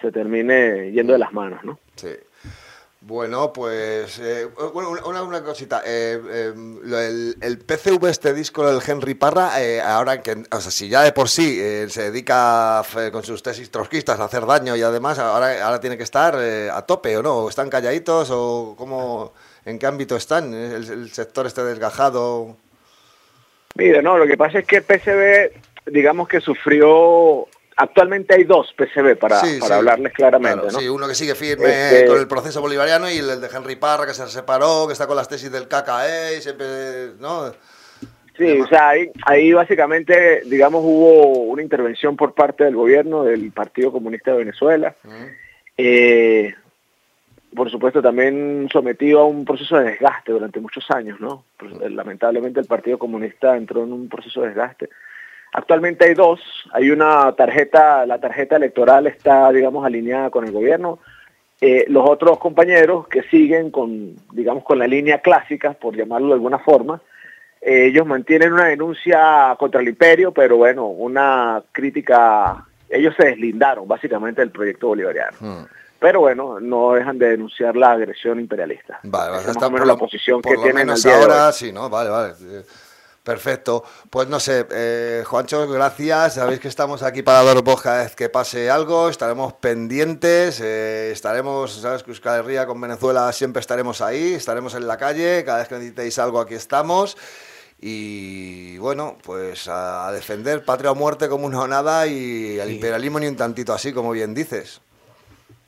S4: se termine yendo de las manos, ¿no?
S3: Sí. Bueno, pues eh, bueno, una- una, cosita. eh, eh, el, PCV, este disco del Henry Parra, ahora que, o sea, si ya de por sí se dedica con sus tesis trotskistas a hacer daño y además ahora, ahora tiene que estar a tope o no, o están calladitos o cómo, en qué ámbito están, el, el sector este desgajado.
S4: Mira, no, lo que pasa es que el PCB, digamos que sufrió, actualmente hay dos PCB para,
S3: Sí,
S4: para
S3: sí,
S4: hablarles claramente,
S3: claro,
S4: ¿no?
S3: Sí, uno que sigue firme
S4: Este-
S3: con el proceso bolivariano y el de Henry Parra que se separó, que está con las tesis del KKE y siempre, ¿no?
S4: Sí, o sea, ahí, ahí básicamente, digamos, hubo una intervención por parte del gobierno del Partido Comunista de Venezuela. Eh, por supuesto, también sometido a un proceso de desgaste durante muchos años, ¿no? Lamentablemente el Partido Comunista entró en un proceso de desgaste. Actualmente hay dos, hay una tarjeta, la tarjeta electoral está, digamos, alineada con el gobierno. Eh, los otros compañeros que siguen con, digamos, con la línea clásica, por llamarlo de alguna forma, eh, ellos mantienen una denuncia contra el imperio, pero bueno, una crítica, ellos se deslindaron básicamente del proyecto bolivariano.
S3: Mm.
S4: Pero bueno, no dejan de denunciar la agresión imperialista.
S3: Vale,
S4: Esa
S3: vas
S4: es
S3: a
S4: más o
S3: estar
S4: menos
S3: por
S4: la posición
S3: por
S4: que
S3: lo
S4: tienen al de
S3: ahora,
S4: hoy.
S3: sí, ¿no? Vale, vale. Perfecto. Pues no sé, eh, Juancho, gracias. Sabéis que estamos aquí para daros voz cada vez que pase algo. Estaremos pendientes. eh, estaremos, sabes que Euskal Herria con Venezuela siempre estaremos ahí. Estaremos en la calle. Cada vez que necesitéis algo, aquí estamos. Y bueno, pues a, defender patria o muerte como una nada y al imperialismo ni un tantito así, como bien dices.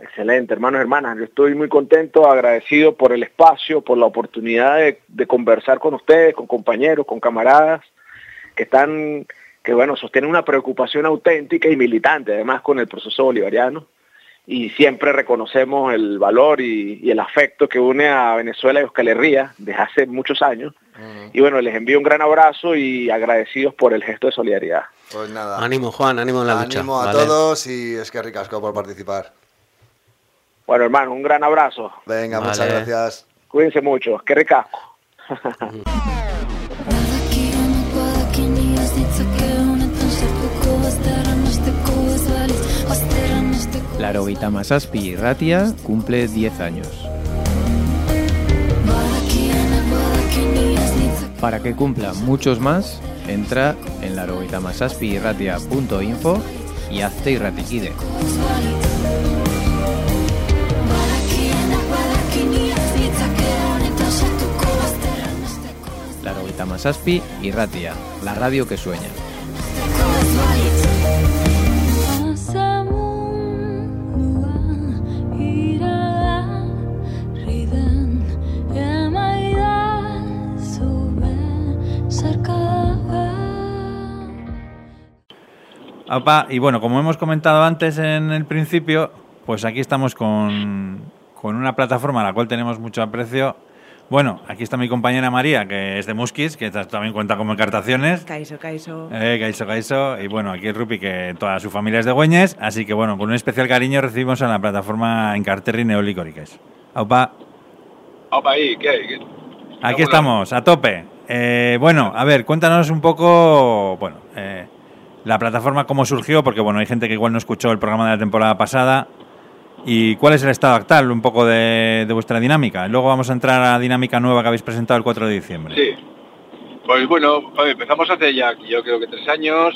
S4: Excelente, hermanos y hermanas. Yo estoy muy contento, agradecido por el espacio, por la oportunidad de, de conversar con ustedes, con compañeros, con camaradas que están, que bueno, sostienen una preocupación auténtica y militante, además con el proceso bolivariano. Y siempre reconocemos el valor y, y el afecto que une a Venezuela y Euskal Herria desde hace muchos años. Y bueno, les envío un gran abrazo y agradecidos por el gesto de solidaridad.
S3: Pues nada.
S2: Ánimo, Juan, ánimo en la lucha.
S3: Ánimo a
S2: ¿vale?
S3: todos y es que ricasco por participar.
S4: Bueno, hermano, un gran abrazo.
S3: Venga, muchas gracias.
S4: Cuídense mucho. Qué
S5: recasco.
S6: Claro, Masaspi cumple 10 años. Para que cumpla muchos más, entra en laroguitamasaspirratia.info y hazte irratiquide.
S5: Ez
S6: Larogeita Masaspi Irratia, la radio que sueña.
S7: Aupa, y bueno, como hemos comentado antes en el principio, pues aquí estamos con, con una plataforma a la cual tenemos mucho aprecio. Bueno, aquí está mi compañera María, que es de Muskis, que también cuenta como encartaciones.
S8: Caiso, caiso.
S7: Eh, Caiso, Caiso. Y bueno, aquí el Rupi, que toda su familia es de Güeñes. Así que bueno, con un especial cariño recibimos a la plataforma Encarterri Neolicoriques. Aupa,
S9: Opa, ahí, ¿qué hay? ¿Qué-
S7: aquí estamos, a tope. Eh, bueno, a ver, cuéntanos un poco, bueno, eh, la plataforma cómo surgió, porque bueno, hay gente que igual no escuchó el programa de la temporada pasada. ¿Y cuál es el estado actual, un poco de, vuestra dinámica? Luego vamos a entrar a la dinámica nueva que habéis presentado el 4 de diciembre.
S9: Sí. Pues bueno, empezamos hace ya, yo creo que tres años,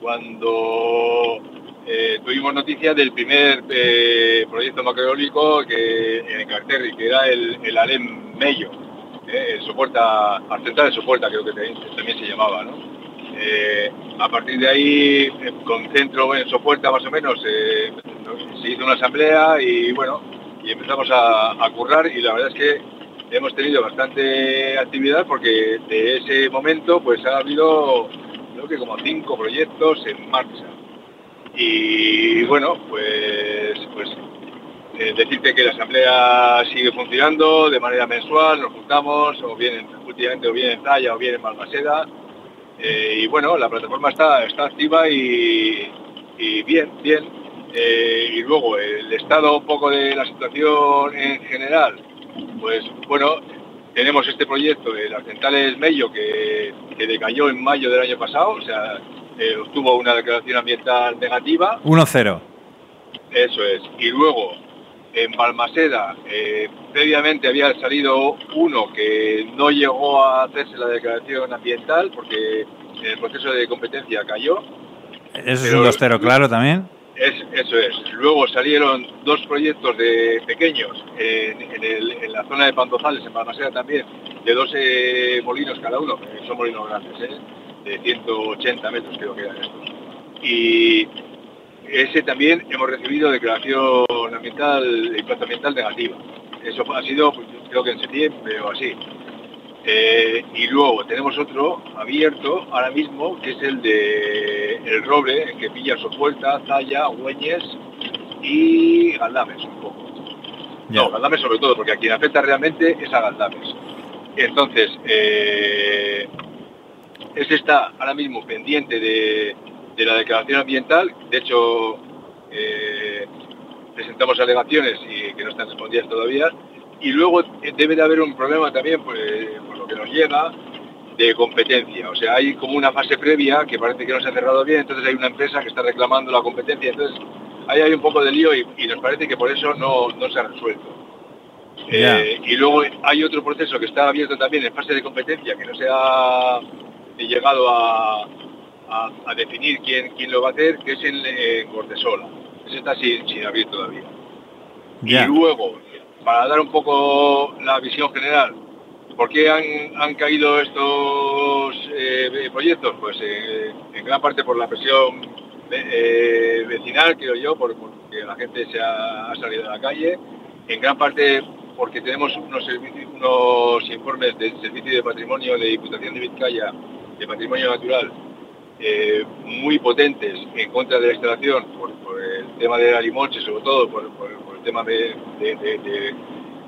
S9: cuando eh, tuvimos noticia del primer eh, proyecto macroeólico que, en Carterri, que era el, el Alem Mello, eh, el Soporta, Arcental de Soporta creo que también se llamaba, ¿no? Eh, a partir de ahí, eh, con centro en Sopuerta más o menos, eh, se hizo una asamblea y bueno, y empezamos a, currar y la verdad es que hemos tenido bastante actividad porque de ese momento pues ha habido creo que como cinco proyectos en marcha. Y bueno, pues, pues decirte que la asamblea sigue funcionando de manera mensual, nos juntamos, o bien en- últimamente o bien en Zaya o bien en Balmaseda. Eh, y bueno, la plataforma está, está activa y, y bien, bien. Eh, y luego el estado un poco de la situación en general, pues bueno, tenemos este proyecto de las centrales Mello que, que decayó en mayo del año pasado, o sea, eh, obtuvo una declaración ambiental negativa.
S7: 1-0.
S9: Eso es. Y luego, en Balmaseda, eh, previamente había salido uno que no llegó a hacerse la declaración ambiental porque el proceso de competencia cayó.
S7: Eso es un 2-0, claro, también.
S9: Es, eso es. Luego salieron dos proyectos de pequeños en, en el- en la zona de Pantozales, en Balmaseda también, de 12 molinos cada uno, que son molinos grandes, ¿eh? de 180 metros creo que eran estos. Y ese también hemos recibido declaración ambiental, impacto ambiental negativa. Eso ha sido, pues, creo que en septiembre o así. Eh, y luego tenemos otro abierto ahora mismo, que es el de El Roble, que pilla Sopuerta, Zaya, Güeñes y Galdames un poco. No, Galdames sobre todo, porque a quien afecta realmente es a Galdames. Entonces, eh, ese está ahora mismo pendiente de, de la declaración ambiental. De hecho, eh, presentamos alegaciones y que no están respondidas todavía. Y luego eh, debe de haber un problema también, pues, por lo que nos llega, de competencia. O sea, hay como una fase previa que parece que no se ha cerrado bien, entonces hay una empresa que está reclamando la competencia. Entonces, ahí hay un poco de lío y, y nos parece que por eso no, no se ha resuelto. Eh, y luego hay otro proceso que está abierto también en fase de competencia que no se ha llegado a, a- a definir quién, quién lo va a hacer, que es en, en Gordesola. Ese está sin, sin abrir todavía. Y luego, para dar un poco la visión general, ¿por qué han, han caído estos eh, proyectos? Pues eh, en gran parte por la presión ve- eh, vecinal, creo yo, por- porque la gente se ha, ha salido a la calle, en gran parte porque tenemos unos, unos informes del Servicio de Patrimonio de Diputación de Vizcaya, de Patrimonio Natural, eh, muy potentes en contra de la instalación por, por el tema de la limonche, sobre todo por, por- por el tema de, de- de- de-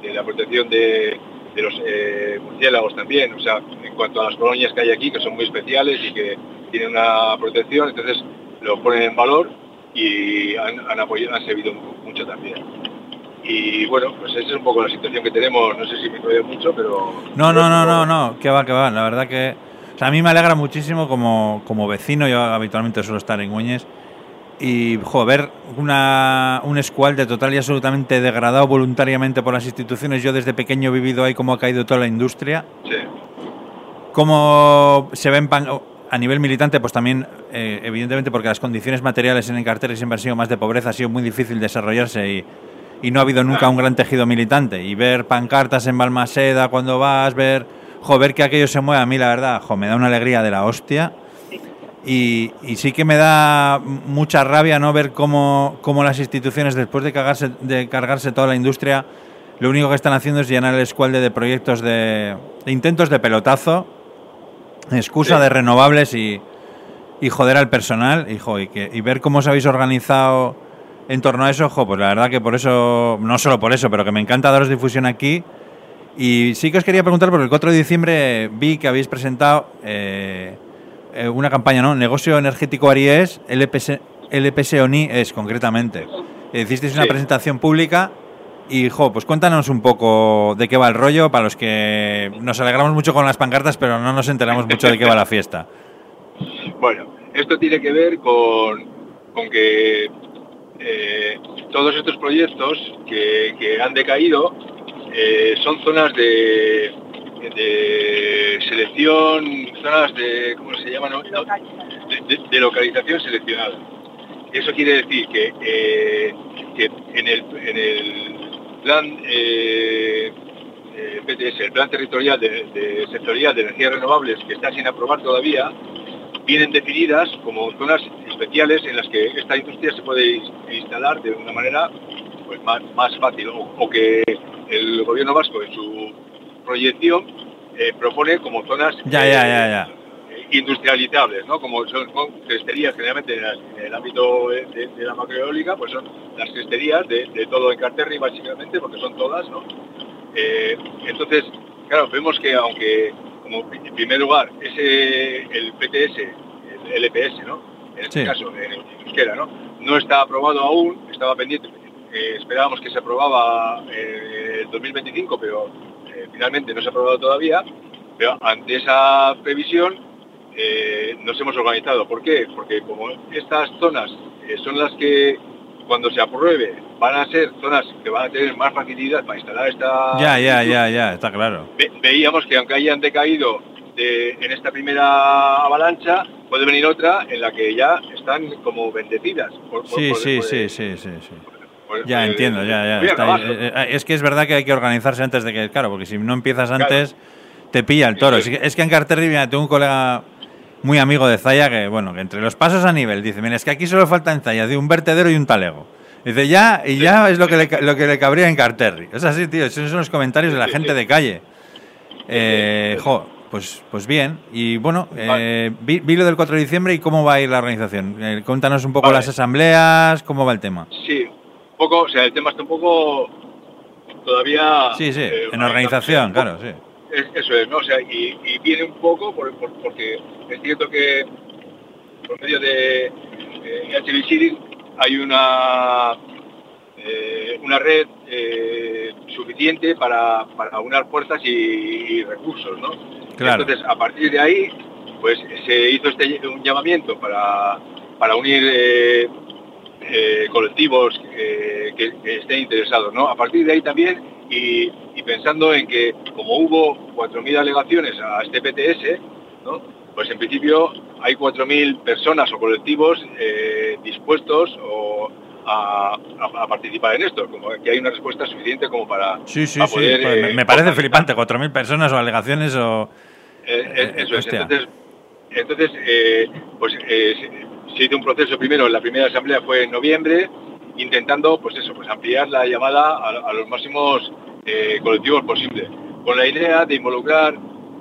S9: de la protección de, de los eh, murciélagos también, o sea, en cuanto a las colonias que hay aquí, que son muy especiales y que tienen una protección, entonces lo ponen en valor y han, han apoyado, han servido mucho también. Y bueno, pues esa es un poco la situación que tenemos, no sé si me enrollo mucho, pero...
S7: No, no, no, no, no, que va, que va. La verdad que. O sea, a mí me alegra muchísimo como, como vecino, yo habitualmente suelo estar en Güeñes, y joder, una, un escualde total y absolutamente degradado voluntariamente por las instituciones. Yo desde pequeño he vivido ahí cómo ha caído toda la industria.
S9: Sí.
S7: Cómo se ven a nivel militante, pues también, eh, evidentemente, porque las condiciones materiales en Encarterri siempre han sido más de pobreza, ha sido muy difícil desarrollarse y, y no ha habido nunca un gran tejido militante. Y ver pancartas en Balmaseda cuando vas, ver, jo, ver que aquello se mueve, a mí la verdad, jo, me da una alegría de la hostia. Y, y sí que me da mucha rabia no ver cómo, cómo las instituciones, después de, cagarse, de cargarse toda la industria, lo único que están haciendo es llenar el escualde de proyectos de, de intentos de pelotazo, excusa
S9: Sí.
S7: de renovables y, y joder al personal y, jo, y, que, y ver cómo os habéis organizado en torno a eso, jo, pues la verdad que por eso, no solo por eso, pero que me encanta daros difusión aquí. Y sí que os quería preguntar, porque el 4 de diciembre vi que habéis presentado eh, eh, una campaña, ¿no? Negocio energético Aries, LPS, LPS ONI es concretamente. Hicisteis una presentación pública y, jo, pues cuéntanos un poco de qué va el rollo, para los que nos alegramos mucho con las pancartas, pero no nos enteramos mucho de qué va la fiesta.
S9: Bueno, esto tiene que ver con, con que eh, todos estos proyectos que, que han decaído eh, son zonas de, de selección, zonas de, ¿cómo se llaman? De, de- de localización seleccionada. Eso quiere decir que, eh, que en, el, en el plan eh, eh, PTS, el plan territorial de, sectorial de energías renovables, que está sin aprobar todavía, vienen definidas como zonas especiales en las que esta industria se puede ins- instalar de una manera pues, más, más fácil o, o que el gobierno vasco en su proyección eh, propone como zonas
S7: Ya, ya, ya, ya.
S9: eh, industrializables, ¿no? Como son son cresterías generalmente en el, en el ámbito de, de- de la macroeólica, pues son las cresterías de, de todo Encarterri básicamente, porque son todas, ¿no? Eh, entonces, claro, vemos que aunque, como en primer lugar, ese, el PTS, el LPS, ¿no? En este
S7: Sí.
S9: caso, en euskera, ¿no? No está aprobado aún, estaba pendiente, eh, esperábamos que se aprobaba eh, el 2025, pero eh, finalmente no se ha aprobado todavía, pero ante esa previsión eh, nos hemos organizado. ¿Por qué? Porque como estas zonas eh, son las que cuando se apruebe van a ser zonas que van a tener más facilidad para instalar esta...
S7: Ya, ya, ya, ya, está claro.
S9: Ve- veíamos que aunque hayan decaído de- en esta primera avalancha, puede venir otra en la que ya están como bendecidas. por- por-
S7: Sí,
S9: por-
S7: sí, sí, sí, sí, sí.
S9: Por-
S7: Ya
S9: por-
S7: entiendo, ya, ya. Está. Eh, eh, es que es verdad que hay que organizarse antes de que, claro, porque si no empiezas
S9: Claro.
S7: antes, te pilla el toro. Es
S9: es.
S7: que, en Carterri, mira, tengo un colega muy amigo de Zaya que, bueno, que entre los pasos a nivel, dice, mira, es que aquí solo falta en Zaya, de un vertedero y un talego. Dice, ya, y ya es lo que le, lo que le cabría en Carterri. Es así, tío, esos son los comentarios de la gente de calle. Eh, jo, pues, pues bien. Y bueno, eh, vi, vi lo del 4 de diciembre y cómo va a ir la organización. Eh, cuéntanos un poco
S9: Vale.
S7: las asambleas, cómo va el tema.
S9: Sí, poco, o sea, el tema está un poco todavía...
S7: Sí, sí,
S9: eh,
S7: en organización,
S9: poco-
S7: claro, sí.
S9: Es- eso es, ¿no? O sea, y, y viene un poco por- por- porque es cierto que por medio de eh, HB hay una eh, una red eh, suficiente para, para unar fuerzas y, y recursos, ¿no?
S7: Claro.
S9: Entonces, a partir de ahí, pues se hizo este un llamamiento para, para unir eh, eh, colectivos que, que- que estén interesados, ¿no? A partir de ahí también, y, y pensando en que como hubo 4.000 alegaciones a este PTS, ¿no? Pues en principio hay 4.000 personas o colectivos eh, dispuestos o a, a- a participar en esto, como que hay una respuesta suficiente como para,
S7: Sí, sí,
S9: para
S7: sí.
S9: poder,
S7: joder,
S9: eh,
S7: me, me parece flipante, 4.000 personas o alegaciones o...
S9: Eso es. Entonces, entonces pues se- hizo un proceso primero, la primera asamblea fue en noviembre, intentando, pues eso, pues ampliar la llamada a, los máximos eh, colectivos posibles, con la idea de involucrar,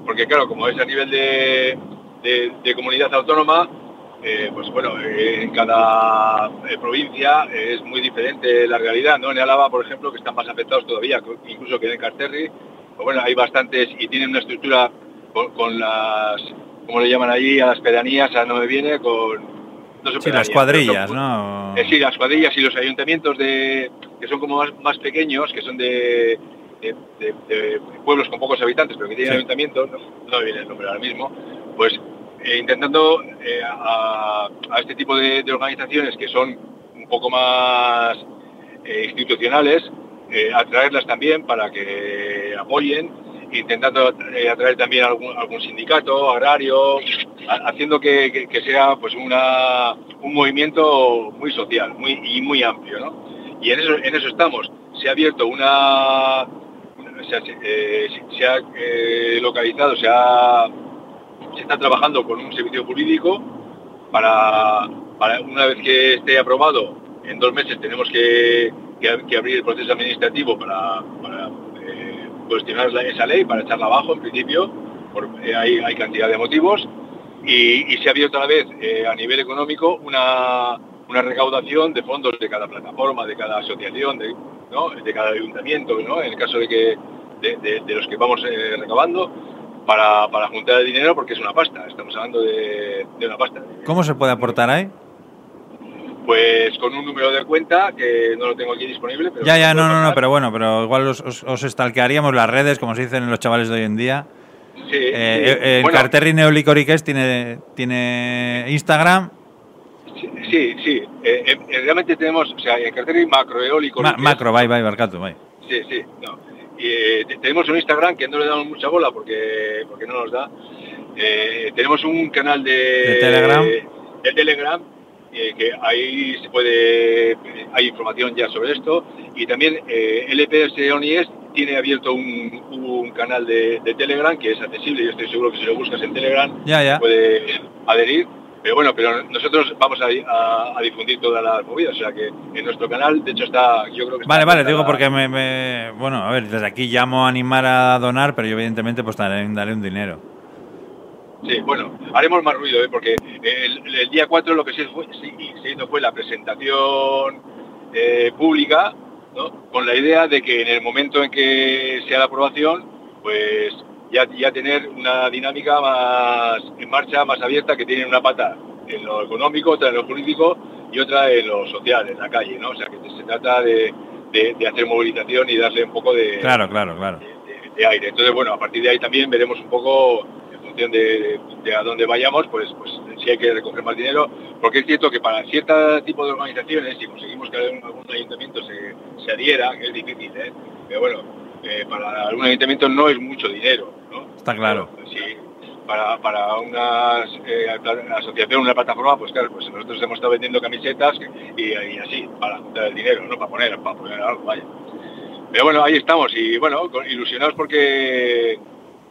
S9: porque claro, como es a nivel de, de- comunidad autónoma, eh, pues bueno, eh, en cada provincia es muy diferente la realidad, ¿no? En Álava, por ejemplo, que están más afectados todavía, incluso que en Carterri, pues bueno, hay bastantes y tienen una estructura con, las, ¿cómo le llaman allí? A las pedanías, a no me viene, con... No
S7: Sí, las cuadrillas, ¿no?
S9: eh, sí, las cuadrillas y los ayuntamientos de, que son como más, más pequeños, que son de, de- de- de pueblos con pocos habitantes, pero que tienen
S7: Sí.
S9: ayuntamientos, no, no me viene el nombre ahora mismo, pues eh, intentando eh, a, a este tipo de, organizaciones que son un poco más eh, institucionales, atraerlas también para que apoyen, intentando atraer también algún, algún sindicato agrario, haciendo que, que- sea pues una, un movimiento muy social muy, y muy amplio. ¿no? Y en eso, en eso estamos. Se ha abierto una... una- se, ha- eh, se- se ha eh, localizado, se ha se está trabajando con un servicio jurídico para, para una vez que esté aprobado, en dos meses tenemos que, que- abrir el proceso administrativo para, para, eh, cuestionar esa ley, para echarla abajo en principio, eh, hay, hay cantidad de motivos, y, y se ha abierto a la vez eh, a nivel económico una, una recaudación de fondos de cada plataforma, de cada asociación, de, ¿no? de cada ayuntamiento, ¿no? en el caso de, que, de, de- de los que vamos eh, recabando, para, para juntar el dinero porque es una pasta, estamos hablando de, de una pasta.
S7: ¿Cómo se puede aportar ahí?
S9: Pues con un número de cuenta que no lo tengo aquí disponible. Pero
S7: Ya, ya, no, no, no, pero bueno, pero igual os, os, os stalkearíamos las redes, como se dicen los chavales de hoy en día.
S9: Sí,
S7: Eh,
S9: sí.
S7: eh, el
S9: Bueno,
S7: Carterri Neolicoriques tiene, tiene Instagram,
S9: Sí, sí. Eh, eh, realmente tenemos, o sea, en Carteri macroeólico.
S7: ma- macro, bye, bye, Barcato, bye.
S9: Sí, sí, no. Y, te- tenemos un Instagram que no le damos mucha bola porque, porque no nos da. Tenemos un canal de,
S7: ¿De Telegram?
S9: de Telegram, eh, que ahí se puede, hay información ya sobre esto. Y también eh, LPS ONIES tiene abierto un, un canal de, de Telegram que es accesible. Yo estoy seguro que si lo buscas en Telegram
S7: Ya, ya.
S9: puede adherir. Pero bueno, pero nosotros vamos a, a- a difundir todas las movidas. O sea que en nuestro canal, de hecho, está, yo creo que está
S7: Vale, vale, digo porque me, me- Bueno, a ver, desde aquí llamo a animar a donar, pero yo evidentemente pues daré, daré un dinero.
S9: Sí, bueno, haremos más ruido, ¿eh? porque el, el día 4 lo que se, fue- se hizo fue la presentación eh, pública, ¿no? con la idea de que en el momento en que sea la aprobación, pues ya, ya tener una dinámica más en marcha, más abierta, que tiene una pata en lo económico, otra en lo jurídico y otra en lo social, en la calle, ¿no? O sea, que se trata de, de- de hacer movilización y darle un poco de,
S7: Claro, claro, claro.
S9: de, de aire. Entonces, bueno, a partir de ahí también veremos un poco, función de, de a dónde vayamos, pues, pues si hay que recoger más dinero, porque es cierto que para cierto tipo de organizaciones, si conseguimos que algún, ayuntamiento se, se adhiera, que es difícil, ¿eh? pero bueno, eh, para algún ayuntamiento no es mucho dinero, ¿no?
S7: Está claro.
S9: Pero, sí, para, para una eh, asociación, una plataforma, pues claro, pues nosotros hemos estado vendiendo camisetas y, y así, para juntar el dinero, ¿no? Para poner, para poner algo, vaya. Pero bueno, ahí estamos y bueno, ilusionados porque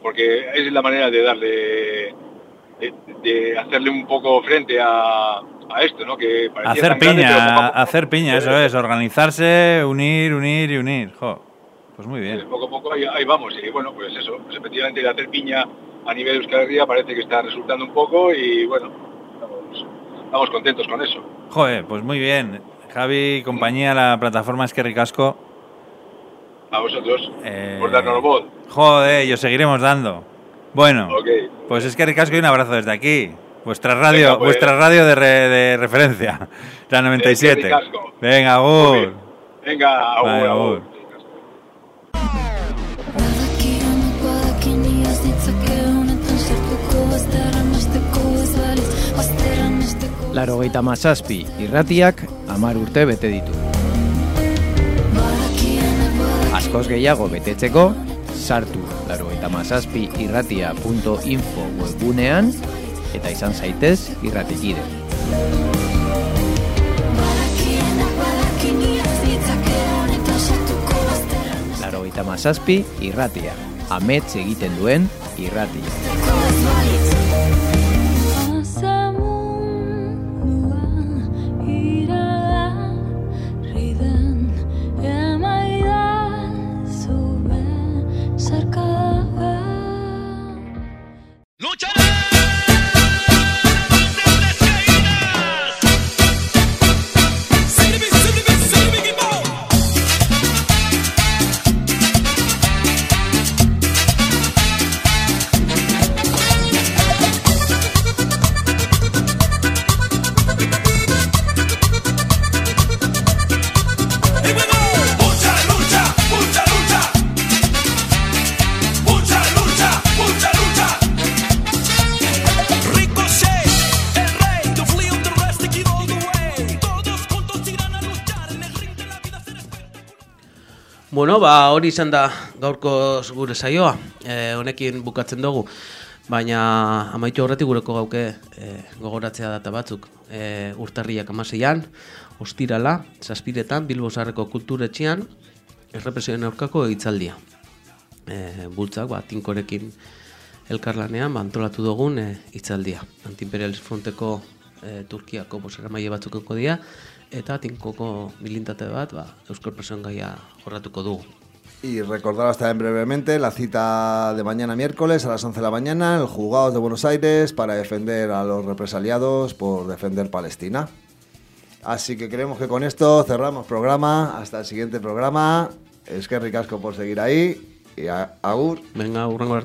S9: porque es la manera de darle de, de hacerle un poco frente a, a esto, ¿no? Que
S7: Hacer
S9: grande,
S7: piña,
S9: poco-
S7: hacer piña, eso es, organizarse, unir, unir y unir. Jo, pues muy bien.
S9: poco a poco ahí, ahí vamos y bueno, pues eso, pues efectivamente de hacer piña a nivel de Euskal Herria parece que está resultando un poco y bueno, estamos, estamos contentos con eso.
S7: Joder, pues muy bien. Javi, compañía, la plataforma es que ricasco.
S9: A vosotros,
S7: Eh,
S9: por darnos voz.
S7: Joder, y os seguiremos dando. Bueno, pues es que ricasco y un abrazo desde aquí. Vuestra radio,
S9: Venga, pues.
S7: vuestra radio de, re- de referencia, la 97.
S9: Ricasco.
S7: Venga, agur.
S9: Venga, agur,
S7: Vale,
S9: agur.
S7: agur.
S5: Badakidana badakini ez ditzake honetan sartuko Bazterran besteko ez baliz Bazterran besteko
S6: Laro mazazpi irratiak amar urte bete ditu. Askoz gehiago betetzeko, sartu laro mazazpi irratia.info webgunean eta izan zaitez irratikide.
S5: Badakianak badakini ez ditzake honetan sartuko Bazterran
S6: Laro mazazpi irratia, amets egiten duen irratia.
S2: Hori izan da gaurko gure saioa. E, honekin bukatzen dugu. Baina amaitu horretik gureko gauke e, gogoratzea data batzuk. E, urtarriak amaseian, ostirala, zazpiretan, Bilbo Zarreko kulturetxean, errepresioen aurkako egitzaldia. E, bultzak, ba, tinkorekin elkarlanean, ba, antolatu dugun e, hitzaldia. Antiimperialis fronteko e, Turkiako bosera batzukeko dira, eta tinkoko milintate bat, ba, Euskal Presioen gaia jorratuko dugu.
S3: Y recordaros también brevemente la cita de mañana miércoles a las 11 de la mañana, el Juzgados de Buenos Aires, para defender a los represaliados por defender Palestina. Así que creemos que con esto cerramos programa. Hasta el siguiente programa. Es que ricasco por seguir ahí. Y a, agur.
S2: Venga, urrengo